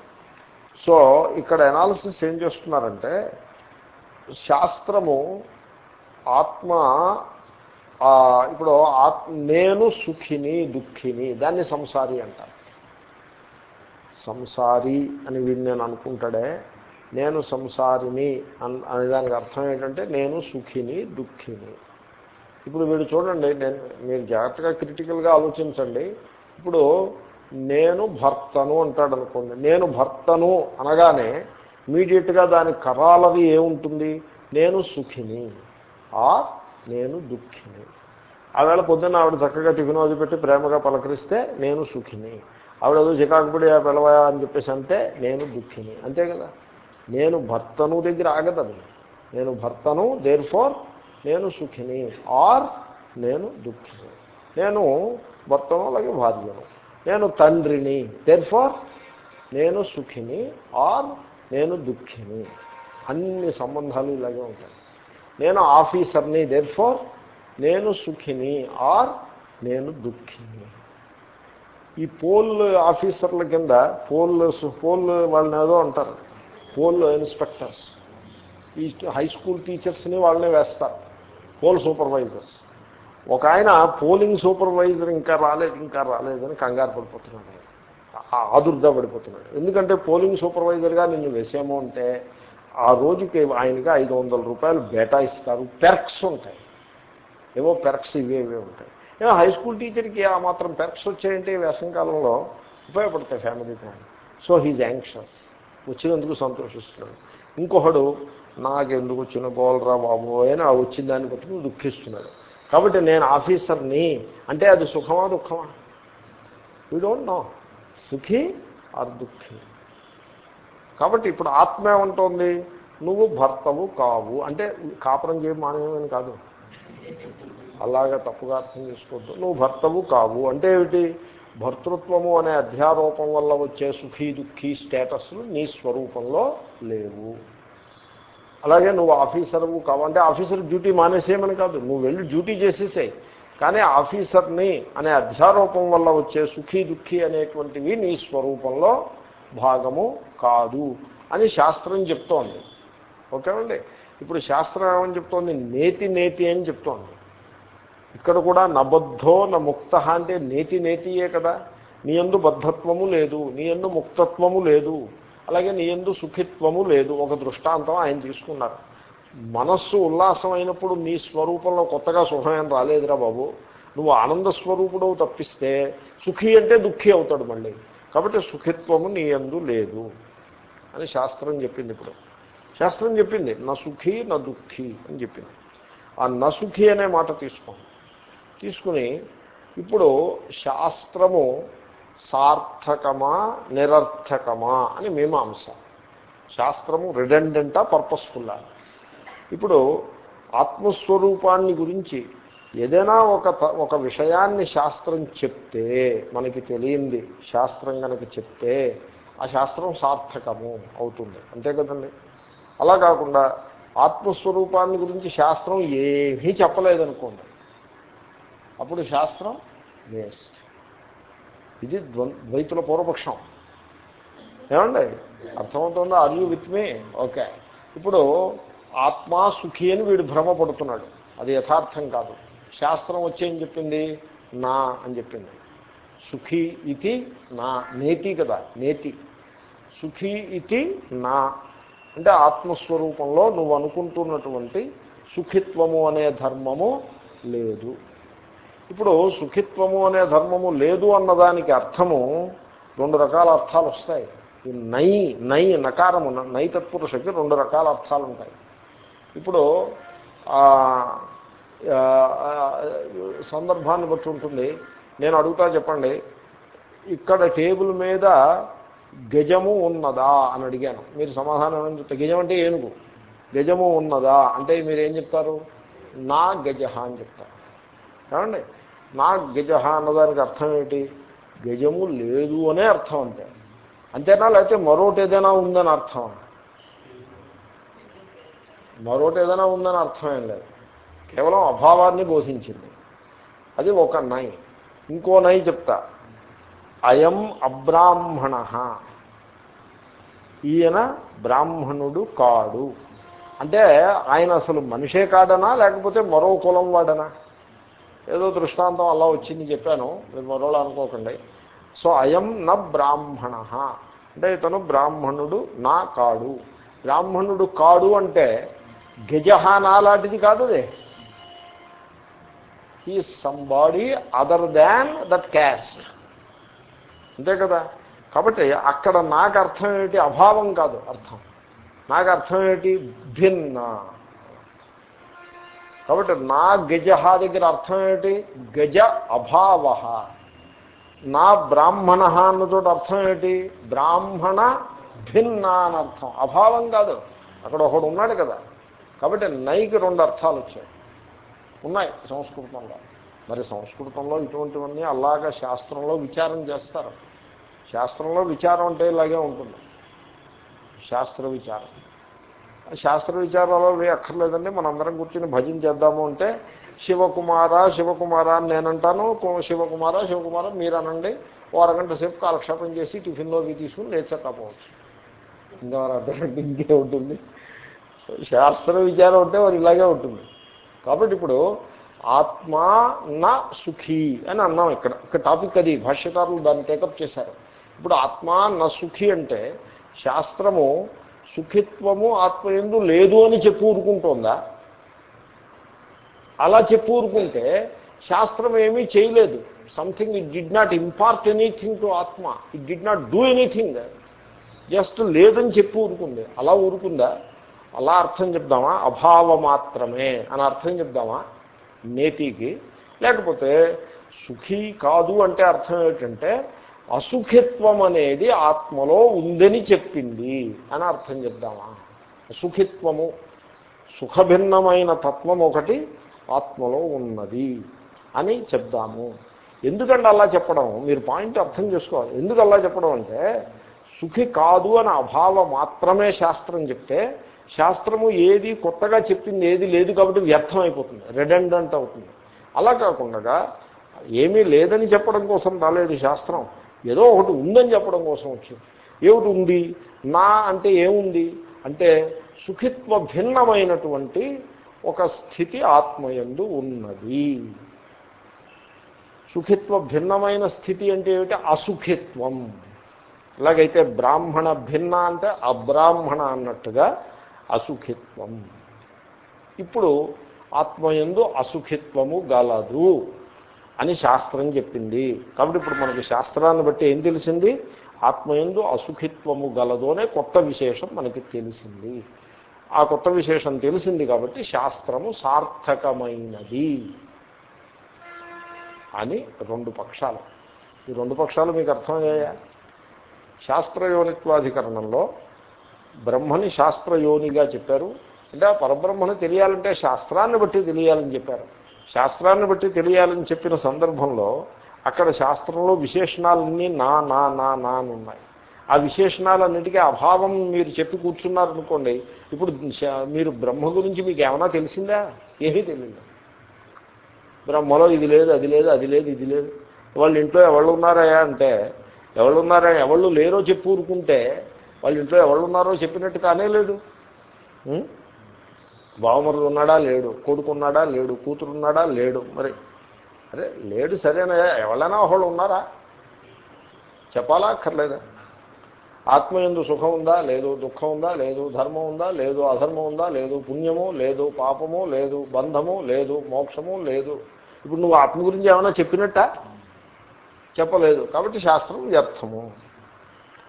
సో ఇక్కడ ఎనాలిసిస్ ఏం చేస్తున్నారంటే శాస్త్రము ఆత్మ ఇప్పుడు ఆత్మ నేను సుఖిని దుఃఖిని దాన్ని సంసారి అంటారు. సంసారి అని వీడిని నేను అనుకుంటాడే నేను సంసారిని అనే దానికి అర్థం ఏంటంటే నేను సుఖిని దుఃఖిని. ఇప్పుడు వీడు చూడండి నేను మీరు జాగ్రత్తగా క్రిటికల్గా ఆలోచించండి. ఇప్పుడు నేను భర్తను అంటాడు అనుకోండి. నేను భర్తను అనగానే ఇమీడియట్గా దాని కరాలది ఏముంటుంది? నేను సుఖిని. ఆ నేను దుఃఖిని. ఆవేళ పొద్దున్న ఆవిడ చక్కగా టిఫిన్ అది పెట్టి ప్రేమగా పలకరిస్తే నేను సుఖిని. ఆవిడ ఏదో చికాకుపడి ఆ పిలవయా అని చెప్పేసి అంటే నేను దుఃఖిని. అంతే కదా? నేను భర్తను దగ్గర ఆగదది నేను భర్తను దేర్ ఫోర్ నేను సుఖిని. ఆర్ నేను దుఃఖిని. నేను భర్తను అలాగే భార్యను. నేను తండ్రిని. దేర్ ఫోర్ నేను సుఖిని. ఆర్ నేను దుఃఖిని. అన్ని సంబంధాలు ఇలాగే ఉంటాయి. నేను ఆఫీసర్ని దేర్ ఫోర్ నేను సుఖిని. ఆర్ నేను దుఃఖిని. ఈ పోల్ ఆఫీసర్ల కింద పోల్ పోల్ వాళ్ళని ఏదో అంటారు. పోల్ ఇన్స్పెక్టర్స్ ఈ హై స్కూల్ టీచర్స్ని వాళ్ళనే వేస్తారు. పోల్ సూపర్వైజర్స్ ఒక ఆయన పోలింగ్ సూపర్వైజర్ ఇంకా రాలేదు ఇంకా రాలేదని కంగారు పడిపోతున్నాడు. ఆదుర్దా పడిపోతున్నాడు. ఎందుకంటే పోలింగ్ సూపర్వైజర్గా నిన్ను వేసాము అంటే ఆ రోజుకి ఆయనకి ఐదు వందల రూపాయలు బేటా ఇస్తారు. పెర్క్స్ ఉంటాయి. ఏవో పెర్క్స్ ఇవే ఇవే ఉంటాయి. ఏమో హై స్కూల్ టీచర్కి ఆ మాత్రం పెర్క్స్ వచ్చాయంటే వేసంకాలంలో ఉపయోగపడతాయి family plan so he's anxious వచ్చినందుకు సంతోషిస్తున్నాడు. ఇంకొకడు నాకెందుకు వచ్చిన గోలరా బాబు అని ఆ వచ్చిన దాన్ని బట్టి దుఃఖిస్తున్నాడు. కాబట్టి నేను ఆఫీసర్ని అంటే అది సుఖమా దుఃఖమా? వీ డోంట్ నో సుఖి ఆర్ దుఃఖి? కాబట్టి ఇప్పుడు ఆత్మ ఏమంటోంది? నువ్వు భర్తవు కావు. అంటే కాపురం చేయ మానేమని కాదు. అలాగా తప్పుగా అర్థం చేసుకోవద్దు. నువ్వు భర్తవు కావు. అంటే ఏమిటి? భర్తృత్వము అనే అధ్యారూపం వల్ల వచ్చే సుఖీ దుఃఖీ స్టేటస్లు నీ స్వరూపంలో లేవు. అలాగే నువ్వు ఆఫీసర్వు కావంటే ఆఫీసర్ డ్యూటీ మానేసేయమని కాదు నువ్వు వెళ్ళి డ్యూటీ చేసేసాయి. కానీ ఆఫీసర్ని అనే అధ్యారూపం వల్ల వచ్చే సుఖీ దుఃఖీ అనేటువంటివి నీ స్వరూపంలో భాగము కాదు అని శాస్త్రం చెప్తోంది. ఓకేనండి ఇప్పుడు శాస్త్రం ఏమని చెప్తోంది? నేతి నేతి అని చెప్తోంది. ఇక్కడ కూడా నబద్ధో న ముక్త అంటే నేతి నేతియే కదా. నీ ఎందు బద్ధత్వము లేదు నీ ఎందు ముక్తత్వము లేదు అలాగే నీ ఎందు సుఖిత్వము లేదు ఒక దృష్టాంతం ఆయన తీసుకున్నారు. మనస్సు ఉల్లాసమైనప్పుడు నీ స్వరూపంలో కొత్తగా సుఖమేం రాలేదురా బాబు. నువ్వు ఆనంద స్వరూపుడవు తప్పిస్తే సుఖి అంటే దుఃఖి అవుతాడు మళ్ళీ. కాబట్టి సుఖిత్వము నీ ఎందు లేదు అని శాస్త్రం చెప్పింది ఇప్పుడు. శాస్త్రం చెప్పింది నా సుఖీ నా దుఃఖి అని చెప్పింది. ఆ నసుఖి అనే మాట తీసుకోండి. తీసుకుని ఇప్పుడు శాస్త్రము సార్థకమా నిరర్థకమా అని మీమాంస. శాస్త్రము రిడెండెంటా పర్పస్ఫుల్లా ఇప్పుడు ఆత్మస్వరూపాన్ని గురించి ఏదైనా ఒక ఒక విషయాన్ని శాస్త్రం చెప్తే మనకి తెలియంది శాస్త్రం కనుక చెప్తే ఆ శాస్త్రం సార్థకము అవుతుంది. అంతే కదండి? అలా కాకుండా ఆత్మస్వరూపాన్ని గురించి శాస్త్రం ఏమీ చెప్పలేదనుకోండి. అప్పుడు శాస్త్రం వేస్ట్. ఇది ద్వైతుల పూర్వపక్షం. ఏమండి? అర్థమవుతుందో? Are you with me okay ఇప్పుడు ఆత్మా సుఖి అని వీడు భ్రమపడుతున్నాడు అది యథార్థం కాదు. శాస్త్రం వచ్చేం చెప్పింది? నా అని చెప్పింది. సుఖీ ఇది నా నేతి కదా నేతి. సుఖీ ఇది నా. అంటే ఆత్మస్వరూపంలో నువ్వు అనుకుంటున్నటువంటి సుఖిత్వము అనే ధర్మము లేదు. ఇప్పుడు సుఖిత్వము అనే ధర్మము లేదు అన్నదానికి అర్థము రెండు రకాల అర్థాలు వస్తాయి. ఈ నై నై నకారము నై తత్పురుషకి రెండు రకాల అర్థాలు ఉంటాయి. ఇప్పుడు సందర్భాన్ని బట్టి ఉంటుంది. నేను అడుగుతా చెప్పండి. ఇక్కడ టేబుల్ మీద గజము ఉన్నదా అని అడిగాను. మీరు సమాధానం ఏమని చెప్తారు గజం అంటే ఏనుగు. గజము ఉన్నదా? అంటే మీరు ఏం చెప్తారు? నా గజ అని చెప్తారు. ఏమండి? నా గజ అన్నదానికి అర్థం ఏంటి గజము లేదు అనే అర్థం అంతే. అంతేనా? లేకపోతే మరొకటి ఏదైనా ఉందని అర్థం. మరొకటి ఏదైనా ఉందని అర్థం ఏం లేదు. కేవలం అభావాన్ని బోధించింది. అది ఒక నై. ఇంకో నై చెప్తా. అయం అబ్రాహ్మణ. ఈయన బ్రాహ్మణుడు కాడు. అంటే ఆయన అసలు మనిషే కాడనా? లేకపోతే మరో కులం వాడనా? ఏదో దృష్టాంతం అలా వచ్చింది చెప్పాను. మీరు మరోలా అనుకోకండి. సో అయం న బ్రాహ్మణ. అంటే ఇతను బ్రాహ్మణుడు నా కాడు. బ్రాహ్మణుడు కాడు అంటే గజహానా లాంటిది కాదు అదే. He somebody other than that caste అంతే కదా? కాబట్టి అక్కడ నాకు అర్థం ఏమిటి? అభావం కాదు అర్థం. నాకు అర్థం ఏమిటి? భిన్న. కాబట్టి నా గజ దగ్గర అర్థం ఏమిటి? గజ అభావ. నా బ్రాహ్మణ అన్నతో అర్థం ఏమిటి? బ్రాహ్మణ భిన్న అని అర్థం. అభావం కాదు. అక్కడ ఒకడు ఉన్నాడు కదా. కాబట్టి నైకి రెండు అర్థాలు వచ్చాయి. ఉన్నాయి సంస్కృతంలో. మరి సంస్కృతంలో ఇటువంటివన్నీ అలాగ శాస్త్రంలో విచారం చేస్తారు. శాస్త్రంలో విచారం అంటే ఇలాగే ఉంటుంది. శాస్త్ర విచారం. శాస్త్ర విచారాలు అవి అక్కర్లేదండి. మనందరం కూర్చొని భజన చేద్దాము అంటే శివకుమార శివకుమార అని నేనంటాను. శివకుమార శివకుమార మీరు అనండి ఓ అరగంట సేపు కాలక్షేపం చేసి టిఫిన్లో అవి తీసుకుని లేచకపోవచ్చు. ఇంకా అర్థం ఇంకే ఉంటుంది? శాస్త్ర విచారం ఉంటే వారు ఇలాగే ఉంటుంది. కాబట్టి ఇప్పుడు ఆత్మ నా సుఖీ అని అన్నాం ఇక్కడ. ఇక్కడ టాపిక్ అది. భాష్యకారులు దాన్ని టేకప్ చేశారు. ఇప్పుడు ఆత్మ నా సుఖీ అంటే శాస్త్రము సుఖిత్వము ఆత్మ ఎందు లేదు అని చెప్పు ఊరుకుంటోందా అలా చెప్పు ఊరుకుంటే శాస్త్రం ఏమీ చేయలేదు. Something it did not impart anything to ఆత్మ. It did not do anything just లేదని చెప్పి ఊరుకుంది అలా ఊరుకుందా? అలా అర్థం చెప్దామా? అభావ మాత్రమే అని అర్థం చెప్దామా? నేతికి. లేకపోతే సుఖీ కాదు అంటే అర్థం ఏంటంటే అసుఖిత్వం అనేది ఆత్మలో ఉందని చెప్పింది అని అర్థం చెప్దామా? అసుఖిత్వము సుఖభిన్నమైన తత్వం ఒకటి ఆత్మలో ఉన్నది అని చెప్దాము. ఎందుకంటే అలా చెప్పడం మీరు పాయింట్ అర్థం చేసుకోవాలి. ఎందుకు అలా చెప్పడం అంటే సుఖి కాదు అని అభావం మాత్రమే శాస్త్రం చెప్తే శాస్త్రము ఏది కొత్తగా చెప్పింది ఏది లేదు కాబట్టి వ్యర్థం అయిపోతుంది రెడెండెంట్ అవుతుంది. అలా కాకుండా ఏమీ లేదని చెప్పడం కోసం రాలేదు శాస్త్రం. ఏదో ఒకటి ఉందని చెప్పడం కోసం వచ్చింది ఏమిటి ఉంది? నా అంటే ఏముంది? అంటే సుఖిత్వ భిన్నమైనటువంటి ఒక స్థితి ఆత్మయందు ఉన్నది. సుఖిత్వ భిన్నమైన స్థితి అంటే ఏమిటి? అసుఖిత్వం. అలాగైతే బ్రాహ్మణ భిన్న అంటే అబ్రాహ్మణ అన్నట్టుగా అసుఖిత్వం. ఇప్పుడు ఆత్మయందు అసుఖిత్వము గలదు. అని శాస్త్రం చెప్పింది. కాబట్టి ఇప్పుడు మనకు శాస్త్రాన్ని బట్టి ఏం తెలిసింది? ఆత్మయందు అసుఖిత్వము గలదు అనే కొత్త విశేషం మనకి తెలిసింది. ఆ కొత్త విశేషం తెలిసింది కాబట్టి శాస్త్రము సార్థకమైనది అని రెండు పక్షాలు. ఈ రెండు పక్షాలు మీకు అర్థమయ్యాయా? శాస్త్రయోనిత్వాధికరణంలో బ్రహ్మని శాస్త్రయోనిగా చెప్పారు. అంటే ఆ పరబ్రహ్మను తెలియాలంటే శాస్త్రాన్ని బట్టి తెలియాలని చెప్పారు. శాస్త్రాన్ని బట్టి తెలియాలని చెప్పిన సందర్భంలో అక్కడ శాస్త్రంలో విశేషణాలన్నీ నా నా నా నా అని ఉన్నాయి. ఆ విశేషణాలన్నిటికీ అభావం మీరు చెప్పి కూర్చున్నారనుకోండి ఇప్పుడు మీరు బ్రహ్మ గురించి మీకు ఏమైనా తెలిసిందా? ఏమీ తెలియదు. బ్రహ్మలో ఇది లేదు అది లేదు అది లేదు ఇది లేదు. వాళ్ళ ఇంట్లో ఎవళ్ళు ఉన్నారయా అంటే ఎవళ్ళు ఉన్నారా ఎవళ్ళు లేరో చెప్పి ఊరుకుంటే వాళ్ళ ఇంట్లో ఎవళ్ళు ఉన్నారో చెప్పినట్టు కానే లేదు. బావమరుడు ఉన్నాడా? లేడు. కొడుకున్నాడా లేడు. కూతురున్నాడా లేడు. మరి అరే లేడు సరేనా? ఎవరైనా ఒకళ్ళు ఉన్నారా? చెప్పాలా అక్కర్లేదా? ఆత్మ ఎందు సుఖం ఉందా? లేదు. దుఃఖం ఉందా? లేదు. ధర్మం ఉందా? లేదు. అధర్మం ఉందా? లేదు. పుణ్యము? లేదు. పాపము? లేదు. బంధము? లేదు. మోక్షము? లేదు. ఇప్పుడు నువ్వు ఆత్మ గురించి ఏమైనా చెప్పినట్ట? చెప్పలేదు. కాబట్టి శాస్త్రం వ్యర్థము.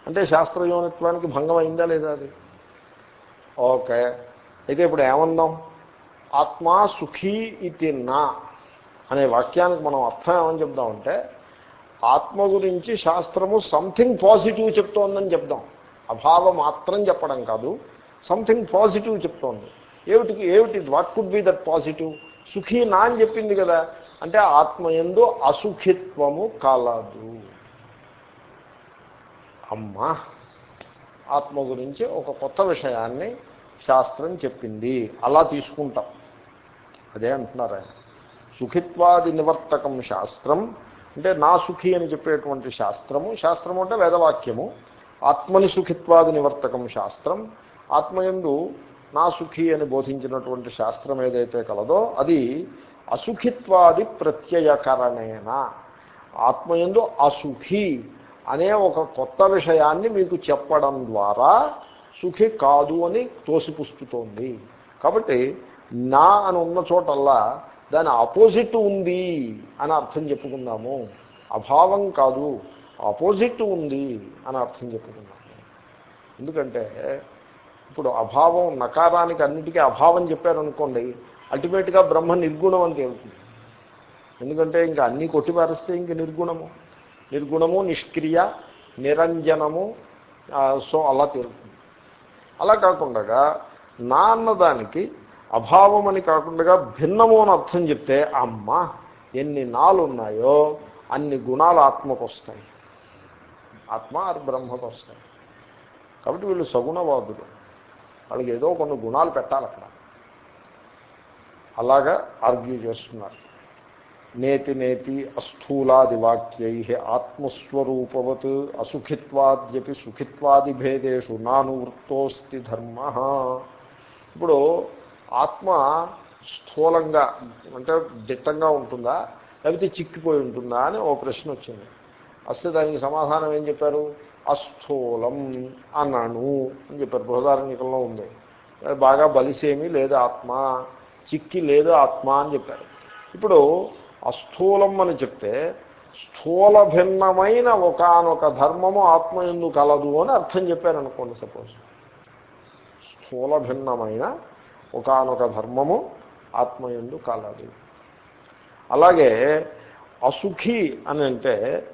అంటే శాస్త్రయోనిత్వానికి భంగం అయిందా లేదా అది? ఓకే. అయితే ఇప్పుడు ఏమందాం? ఆత్మా సుఖీ ఇది నా అనే వాక్యానికి మనం అర్థం ఏమని చెప్దామంటే ఆత్మ గురించి శాస్త్రము సంథింగ్ పాజిటివ్ చెప్తోందని చెప్దాం. అభావం మాత్రం చెప్పడం కాదు సంథింగ్ పాజిటివ్ చెప్తోంది. ఏమిటికి ఏమిటి what could be that positive సుఖీ నా అని చెప్పింది కదా అంటే ఆత్మ ఎందు అసుఖిత్వము కాలదు. అమ్మా ఆత్మ గురించి ఒక కొత్త విషయాన్ని శాస్త్రం చెప్పింది. అలా తీసుకుంటాం. అదే అంటున్నారు ఆయన. సుఖిత్వాది నివర్తకం శాస్త్రం. అంటే నా సుఖి అని చెప్పేటువంటి శాస్త్రము. శాస్త్రము అంటే వేదవాక్యము. ఆత్మని సుఖిత్వాది నివర్తకం శాస్త్రం. ఆత్మయందు నా సుఖి అని బోధించినటువంటి శాస్త్రం ఏదైతే కలదో అది అసుఖిత్వాది ప్రత్యయకరణేన. ఆత్మయందు అసుఖి అనే ఒక కొత్త విషయాన్ని మీకు చెప్పడం ద్వారా సుఖి కాదు అని తోసిపుస్తుతోంది కాబట్టి నా అని ఉన్న చోటల్లా దాని ఆపోజిట్ ఉంది అని అర్థం చెప్పుకుందాము. అభావం కాదు ఆపోజిట్ ఉంది అని అర్థం చెప్పుకుందాము. ఎందుకంటే ఇప్పుడు అభావం నకారానికి అన్నిటికీ అభావం చెప్పారనుకోండి అల్టిమేట్గా బ్రహ్మ నిర్గుణం అని తేలుతుంది. ఎందుకంటే ఇంకా అన్నీ కొట్టిపారిస్తే ఇంక నిర్గుణము. నిర్గుణము నిష్క్రియ నిరంజనము సో అలా తేలుతుంది. అలా కాకుండా నా అన్నదానికి అభావం అని కాకుండా భిన్నము అని అర్థం చెప్తే అమ్మ ఎన్ని నాలున్నాయో అన్ని గుణాలు ఆత్మకు వస్తాయి ఆత్మ అది బ్రహ్మకు వస్తాయి కాబట్టి వీళ్ళు సగుణవాదులు. వాళ్ళకి ఏదో కొన్ని గుణాలు పెట్టాలి అక్కడ అలాగా ఆర్గ్యూ చేస్తున్నారు. నేతి నేతి అస్థూలాది వాక్యై ఆత్మస్వరూపవత్ అసుఖిత్వాద్యపి సుఖిత్వాది భేదేషు నానువృత్తోస్తి ధర్మ. ఇప్పుడు ఆత్మ స్థూలంగా అంటే దిట్టంగా ఉంటుందా? లేకపోతే చిక్కిపోయి ఉంటుందా అని ఓ ప్రశ్న వచ్చింది. అసలు దానికి సమాధానం ఏం చెప్పారు? అస్థూలం అనను అని చెప్పారు. బృహదారణ్యకంలో ఉంది. బాగా బలిసేమి లేదు ఆత్మ చిక్కి లేదు ఆత్మ అని చెప్పారు. ఇప్పుడు అస్థూలం అని చెప్తే స్థూల భిన్నమైన ఒకనొక ధర్మము ఆత్మ ఎందు కలదు అని అర్థం చెప్పారనుకోండి సపోజ్. స్థూల భిన్నమైన ఒకనొక ధర్మము ఆత్మ ఎందు కలదు. అలాగే అసుఖి అని అంటే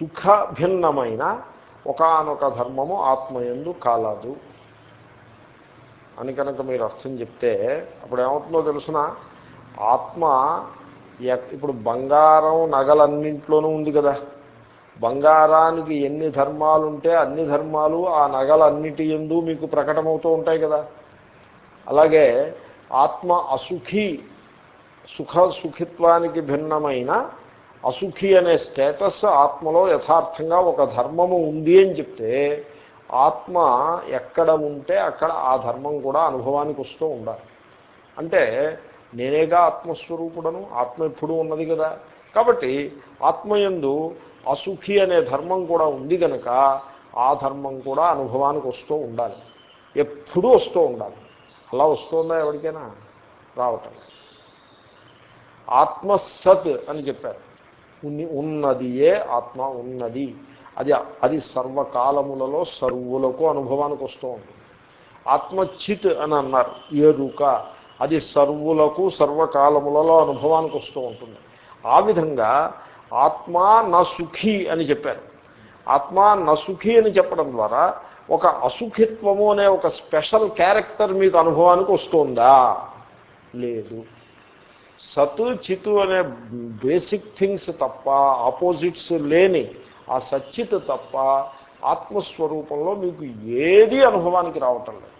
సుఖ భిన్నమైన ఒకనొక ధర్మము ఆత్మయందు కాలదు. అని కనుక మీరు అర్థం చెప్తే అప్పుడు ఏమవుతుందో తెలుసిన? ఆత్మ ఇప్పుడు బంగారం నగలన్నింట్లోనూ ఉంది కదా. బంగారానికి ఎన్ని ధర్మాలు ఉంటే అన్ని ధర్మాలు ఆ నగలన్నిటి ఎందు మీకు ప్రకటమవుతూ ఉంటాయి కదా. అలాగే ఆత్మ అసుఖి సుఖ సుఖిత్వానికి భిన్నమైన అసుఖి అనే స్టేటస్ ఆత్మలో యథార్థంగా ఒక ధర్మము ఉంది అని చెప్తే ఆత్మ ఎక్కడ ఉంటే అక్కడ ఆ ధర్మం కూడా అనుభవానికి వస్తూ ఉండాలి. అంటే నేనేగా ఆత్మస్వరూపుడను? ఆత్మ ఎప్పుడు ఉన్నది కదా. కాబట్టి ఆత్మయందు అసుఖి అనే ధర్మం కూడా ఉంది కనుక ఆ ధర్మం కూడా అనుభవానికి వస్తూ ఉండాలి. ఎప్పుడూ వస్తూ ఉండాలి. అలా వస్తుందా ఎవరికైనా? రావటం. ఆత్మసత్ అని చెప్పారు. ఉన్ని ఉన్నదియే ఆత్మ ఉన్నది. అది అది సర్వకాలములలో సర్వులకు అనుభవానికి వస్తూ ఉంటుంది. ఆత్మచిత్ అని అన్నారు. ఏరుక. అది సర్వులకు సర్వకాలములలో అనుభవానికి వస్తూ ఉంటుంది. ఆ విధంగా ఆత్మ నసుఖి సుఖి అని చెప్పారు. ఆత్మ నసుఖి సుఖి అని చెప్పడం ద్వారా ఒక అసుఖిత్వము అనే ఒక స్పెషల్ క్యారెక్టర్ మీకు అనుభవానికి వస్తుందా? లేదు. సత్ చితు అనే బేసిక్ థింగ్స్ తప్ప ఆపోజిట్స్ లేని ఆ సచ్చిత్ తప్ప ఆత్మస్వరూపంలో మీకు ఏది అనుభవానికి రావటం లేదు.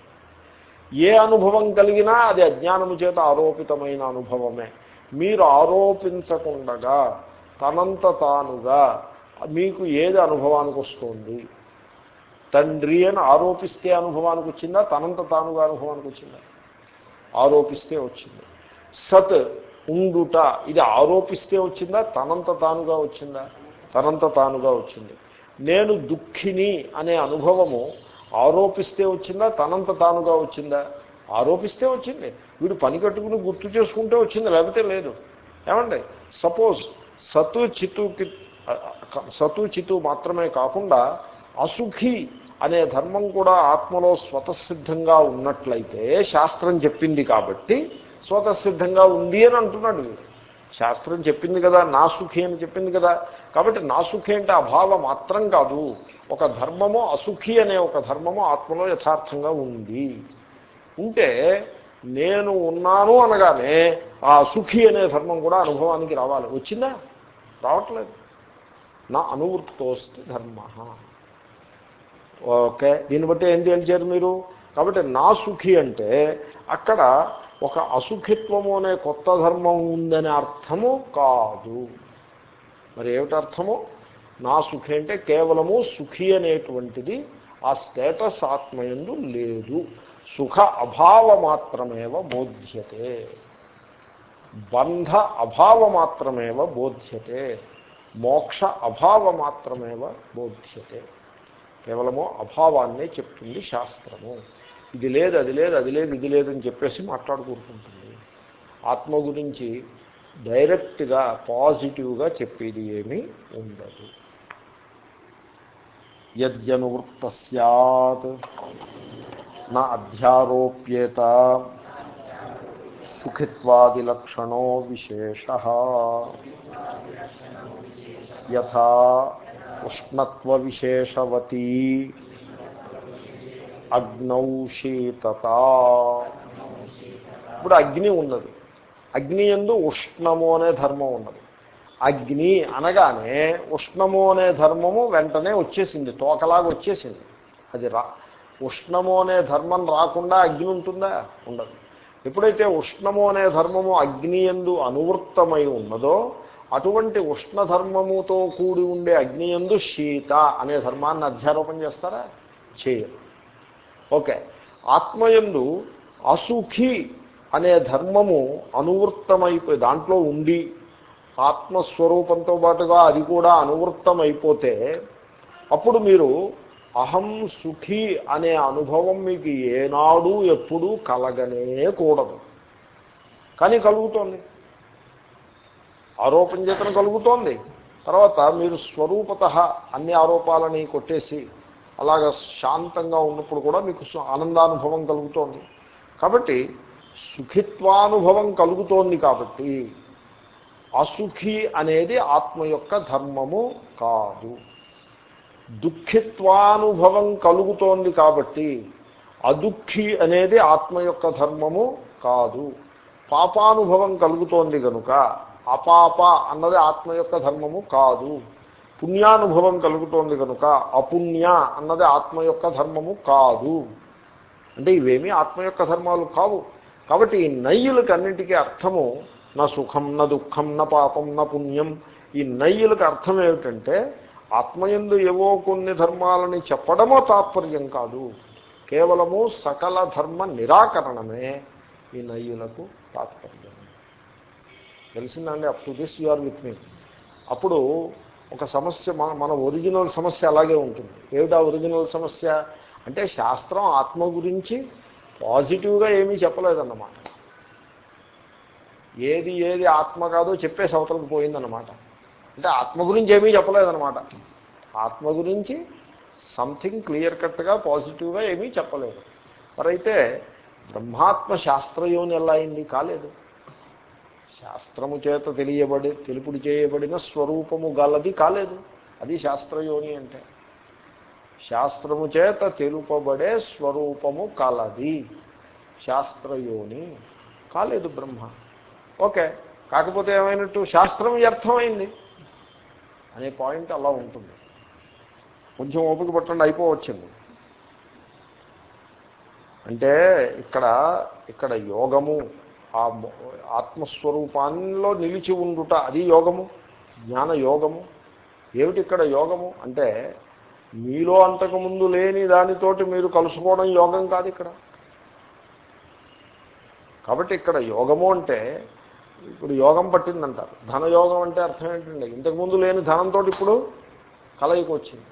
ఏ అనుభవం కలిగినా అది అజ్ఞానము చేత ఆరోపితమైన అనుభవమే. మీరు ఆరోపించకుండగా తనంత తానుగా మీకు ఏది అనుభవానికి వస్తుంది? తండ్రి అని ఆరోపిస్తే అనుభవానికి వచ్చిందా? తనంత తానుగా అనుభవానికి వచ్చిందా? ఆరోపిస్తే వచ్చింది? సత్ ఉండుట ఇది ఆరోపిస్తే వచ్చిందా? తనంత తానుగా వచ్చిందా? తనంత తానుగా వచ్చింది. నేను దుఃఖిని అనే అనుభవము ఆరోపిస్తే వచ్చిందా? తనంత తానుగా వచ్చిందా? ఆరోపిస్తే వచ్చింది. వీడు పని కట్టుకుని గుర్తు చేసుకుంటే వచ్చింది లేకపోతే లేదు. ఏమండి? సపోజ్ సతు చితుకి సతు చితు మాత్రమే కాకుండా అసుఖి అనే ధర్మం కూడా ఆత్మలో స్వతసిద్ధంగా ఉన్నట్లయితే శాస్త్రం చెప్పింది కాబట్టి స్వతసిద్ధంగా ఉంది అని అంటున్నాడు శాస్త్రం చెప్పింది కదా నా సుఖి అని చెప్పింది కదా. కాబట్టి నా సుఖి అంటే అభావం మాత్రం కాదు. ఒక ధర్మము అసుఖి అనే ఒక ధర్మము ఆత్మలో యథార్థంగా ఉంది. ఉంటే నేను ఉన్నాను అనగానే ఆ సుఖి అనే ధర్మం కూడా అనుభవానికి రావాలి. వచ్చిందా? రావట్లేదు. నా అనువృత్తోస్తి ధర్మ. ఓకే దీన్ని బట్టి ఏం తేల్చారు మీరు? కాబట్టి నా సుఖి అంటే అక్కడ ఒక అసుఖిత్వము అనే కొత్త ధర్మం ఉందనే అర్థము కాదు. మరి ఏమిటి అర్థము? నా సుఖి అంటే కేవలము సుఖి అనేటువంటిది ఆ స్టేటస్ ఆత్మయందు లేదు. సుఖ అభావ మాత్రమేవ బోధ్యతే. బంధ అభావ మాత్రమేవ బోధ్యతే. మోక్ష అభావ మాత్రమేవ బోధ్యతే. కేవలము అభావాన్నే చెప్తుంది శాస్త్రము. ఇది లేదు అది లేదు అది లేదు ఇది లేదని చెప్పేసి మాట్లాడుకుంటుంది ఆత్మ గురించి డైరెక్ట్గా పాజిటివ్గా చెప్పేది ఏమీ ఉండదు. యద్యనువృత్త సత్ నా అధ్యారోప్యేత సుఖిత్వాదిలక్షణో విశేష. యథా ఉష్ణత్వ విశేషవతీ అగ్నౌ శీతత. ఇప్పుడు అగ్ని ఉన్నది. అగ్ని ఎందు ఉష్ణము అనే ధర్మం ఉన్నది. అగ్ని అనగానే ఉష్ణము అనే ధర్మము వెంటనే వచ్చేసింది. తోకలాగా వచ్చేసింది. అది రా ఉష్ణము అనే ధర్మం రాకుండా అగ్ని ఉంటుందా? ఉండదు. ఎప్పుడైతే ఉష్ణము అనే ధర్మము అగ్ని ఎందు అనువృత్తమై ఉన్నదో అటువంటి ఉష్ణధర్మముతో కూడి ఉండే అగ్ని ఎందు శీత అనే ధర్మాన్ని అధ్యారోపణ చేస్తారా? చేయరు. ఓకే. ఆత్మయందు అసుఖి అనే ధర్మము అనువృత్తమైపోయి దాంట్లో ఉండి ఆత్మస్వరూపంతో పాటుగా అది కూడా అనువృత్తమైపోతే అప్పుడు మీరు అహం సుఖి అనే అనుభవం మీకు ఏనాడు ఎప్పుడూ కలగనే కూడదు. కానీ కలుగుతోంది. ఆరోపణ చేతన కలుగుతోంది. తర్వాత మీరు స్వరూపత అన్ని ఆరోపాలని కొట్టేసి అలాగ శాంతంగా ఉన్నప్పుడు కూడా మీకు ఆనందానుభవం కలుగుతోంది. కాబట్టి సుఖిత్వానుభవం కలుగుతోంది కాబట్టి అసుఖి అనేది ఆత్మ యొక్క ధర్మము కాదు. దుఃఖిత్వానుభవం కలుగుతోంది కాబట్టి అదుఃఖి అనేది ఆత్మ యొక్క ధర్మము కాదు. పాపానుభవం కలుగుతోంది కనుక అపాప అన్నది ఆత్మ యొక్క ధర్మము కాదు. పుణ్యానుభవం కలుగుతోంది కనుక అపుణ్య అన్నది ఆత్మ యొక్క ధర్మము కాదు. అంటే ఇవేమీ ఆత్మ యొక్క ధర్మాలు కావు. కాబట్టి ఈ నయ్యులకి అన్నింటికీ అర్థము నా సుఖం నా దుఃఖం నా పాపం నా పుణ్యం. ఈ నయ్యులకు అర్థం ఏమిటంటే ఆత్మయందు ఏవో కొన్ని ధర్మాలని చెప్పడమో తాత్పర్యం కాదు. కేవలము సకల ధర్మ నిరాకరణమే ఈ నయ్యులకు తాత్పర్యం. తెలిసిందండి up to this you are with me అప్పుడు ఒక సమస్య మన మన ఒరిజినల్ సమస్య అలాగే ఉంటుంది. ఏమిటా ఒరిజినల్ సమస్య? అంటే శాస్త్రం ఆత్మ గురించి పాజిటివ్గా ఏమీ చెప్పలేదన్నమాట. ఏది ఏది ఆత్మ కాదో చెప్పేసి అవతలకు పోయిందన్నమాట. అంటే ఆత్మ గురించి ఏమీ చెప్పలేదన్నమాట. ఆత్మ గురించి సంథింగ్ క్లియర్ కట్గా పాజిటివ్గా ఏమీ చెప్పలేదు. మరైతే బ్రహ్మాత్మ శాస్త్రయోని ఎలా అయింది? కాలేదు. శాస్త్రము చేత తెలియబడి తెలుపుడు చేయబడిన స్వరూపము గలది కాలేదు. అది శాస్త్రయోని అంటే. శాస్త్రము చేత తెలుపబడే స్వరూపము కలది. శాస్త్రయోని కాలేదు బ్రహ్మ. ఓకే కాకపోతే ఏమైనట్టు శాస్త్రం వ్యర్థమైంది. అనే పాయింట్ అలా ఉంటుంది. కొంచెం ఓపిక పట్టండి అయిపోవచ్చింది అంటే ఇక్కడ ఇక్కడ యోగము ఆ ఆత్మస్వరూపాల్లో నిలిచి ఉండుట అది యోగము జ్ఞాన యోగము. ఏమిటి ఇక్కడ యోగము? అంటే మీలో అంతకుముందు లేని దానితోటి మీరు కలుసుకోవడం యోగం కాదు ఇక్కడ. కాబట్టి ఇక్కడ యోగము అంటే ఇప్పుడు యోగం పట్టిందంటారు. ధనయోగం అంటే అర్థం ఏంటండి? ఇంతకుముందు లేని ధనంతో ఇప్పుడు కలయికి వచ్చింది.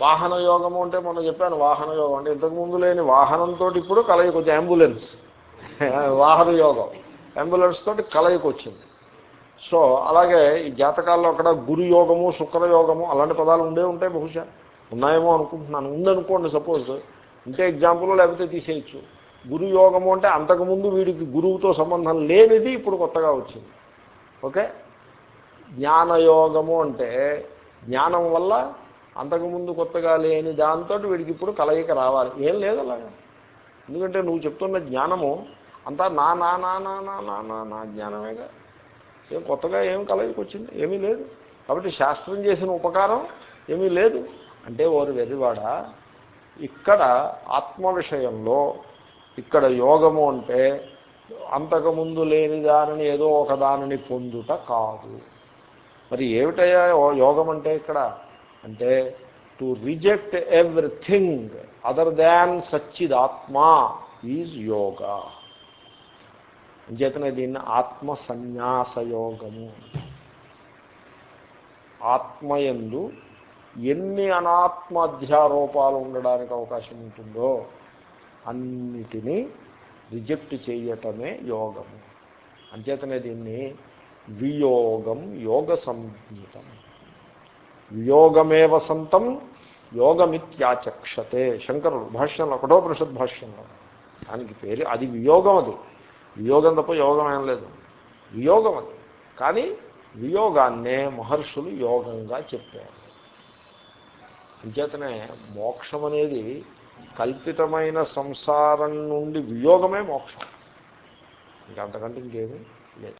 వాహన యోగము అంటే మొన్న చెప్పాను వాహన యోగం అంటే ఇంతకుముందు లేని వాహనంతో ఇప్పుడు కలయికి వచ్చింది అంబులెన్స్. వాహన యోగం అంబులెన్స్ తోటి కలయికి వచ్చింది సో అలాగే ఈ జాతకాల్లో అక్కడ గురు యోగము శుక్రయోగము అలాంటి పదాలు ఉండే ఉంటాయి బహుశా. ఉన్నాయేమో అనుకుంటున్నాను. ఉందనుకోండి సపోజ్ ఇంకే ఎగ్జాంపుల్ లేకపోతే తీసేయచ్చు. గురు యోగము అంటే అంతకుముందు వీడికి గురువుతో సంబంధం లేనిది ఇప్పుడు కొత్తగా వచ్చింది. ఓకే? జ్ఞానయోగము అంటే జ్ఞానం వల్ల అంతకుముందు కొత్తగా లేని దాంతో వీడికి ఇప్పుడు కలయిక రావాలి. ఏం లేదు అలాగా. ఎందుకంటే నువ్వు చెప్తున్న జ్ఞానము అంతా నా నా నా నా నా నా నా నా జ్ఞానమేగా. ఏం కొత్తగా ఏం కలయికి వచ్చింది? ఏమీ లేదు. కాబట్టి శాస్త్రం చేసిన ఉపకారం ఏమీ లేదు. అంటే ఓరు వెర్రివాడా ఇక్కడ ఆత్మ విషయంలో ఇక్కడ యోగము అంటే అంతకుముందు లేని దానిని ఏదో ఒక దానిని పొందుట కాదు. మరి ఏమిటయ్యా యోగం అంటే ఇక్కడ? అంటే to reject everything other than సచ్చిదాత్మ is yoga అంచేతనే దీన్ని ఆత్మ సన్యాసయోగము ఆత్మయందు ఎన్ని అనాత్మ అధ్యారోపాలు ఉండడానికి అవకాశం ఉంటుందో అన్నిటినీ రిజెక్ట్ చేయటమే యోగము. అంచేతనే దీన్ని వియోగం యోగ సంహితం వియోగమేవ సంతం యోగమిత్యాచక్షతే. శంకరుడు భాష్యంలో కఠోపనిషత్ భాష్యంలో. దానికి పేరు అది వియోగం అది. వియోగం తప్ప యోగం ఏం లేదు. వియోగం అది. కానీ వియోగాన్నే మహర్షులు యోగంగా చెప్పారు. అంచేతనే మోక్షం అనేది కల్పితమైన సంసారం నుండి వియోగమే మోక్షం. ఇంకా అంతకంటే ఇంకేమీ లేదు.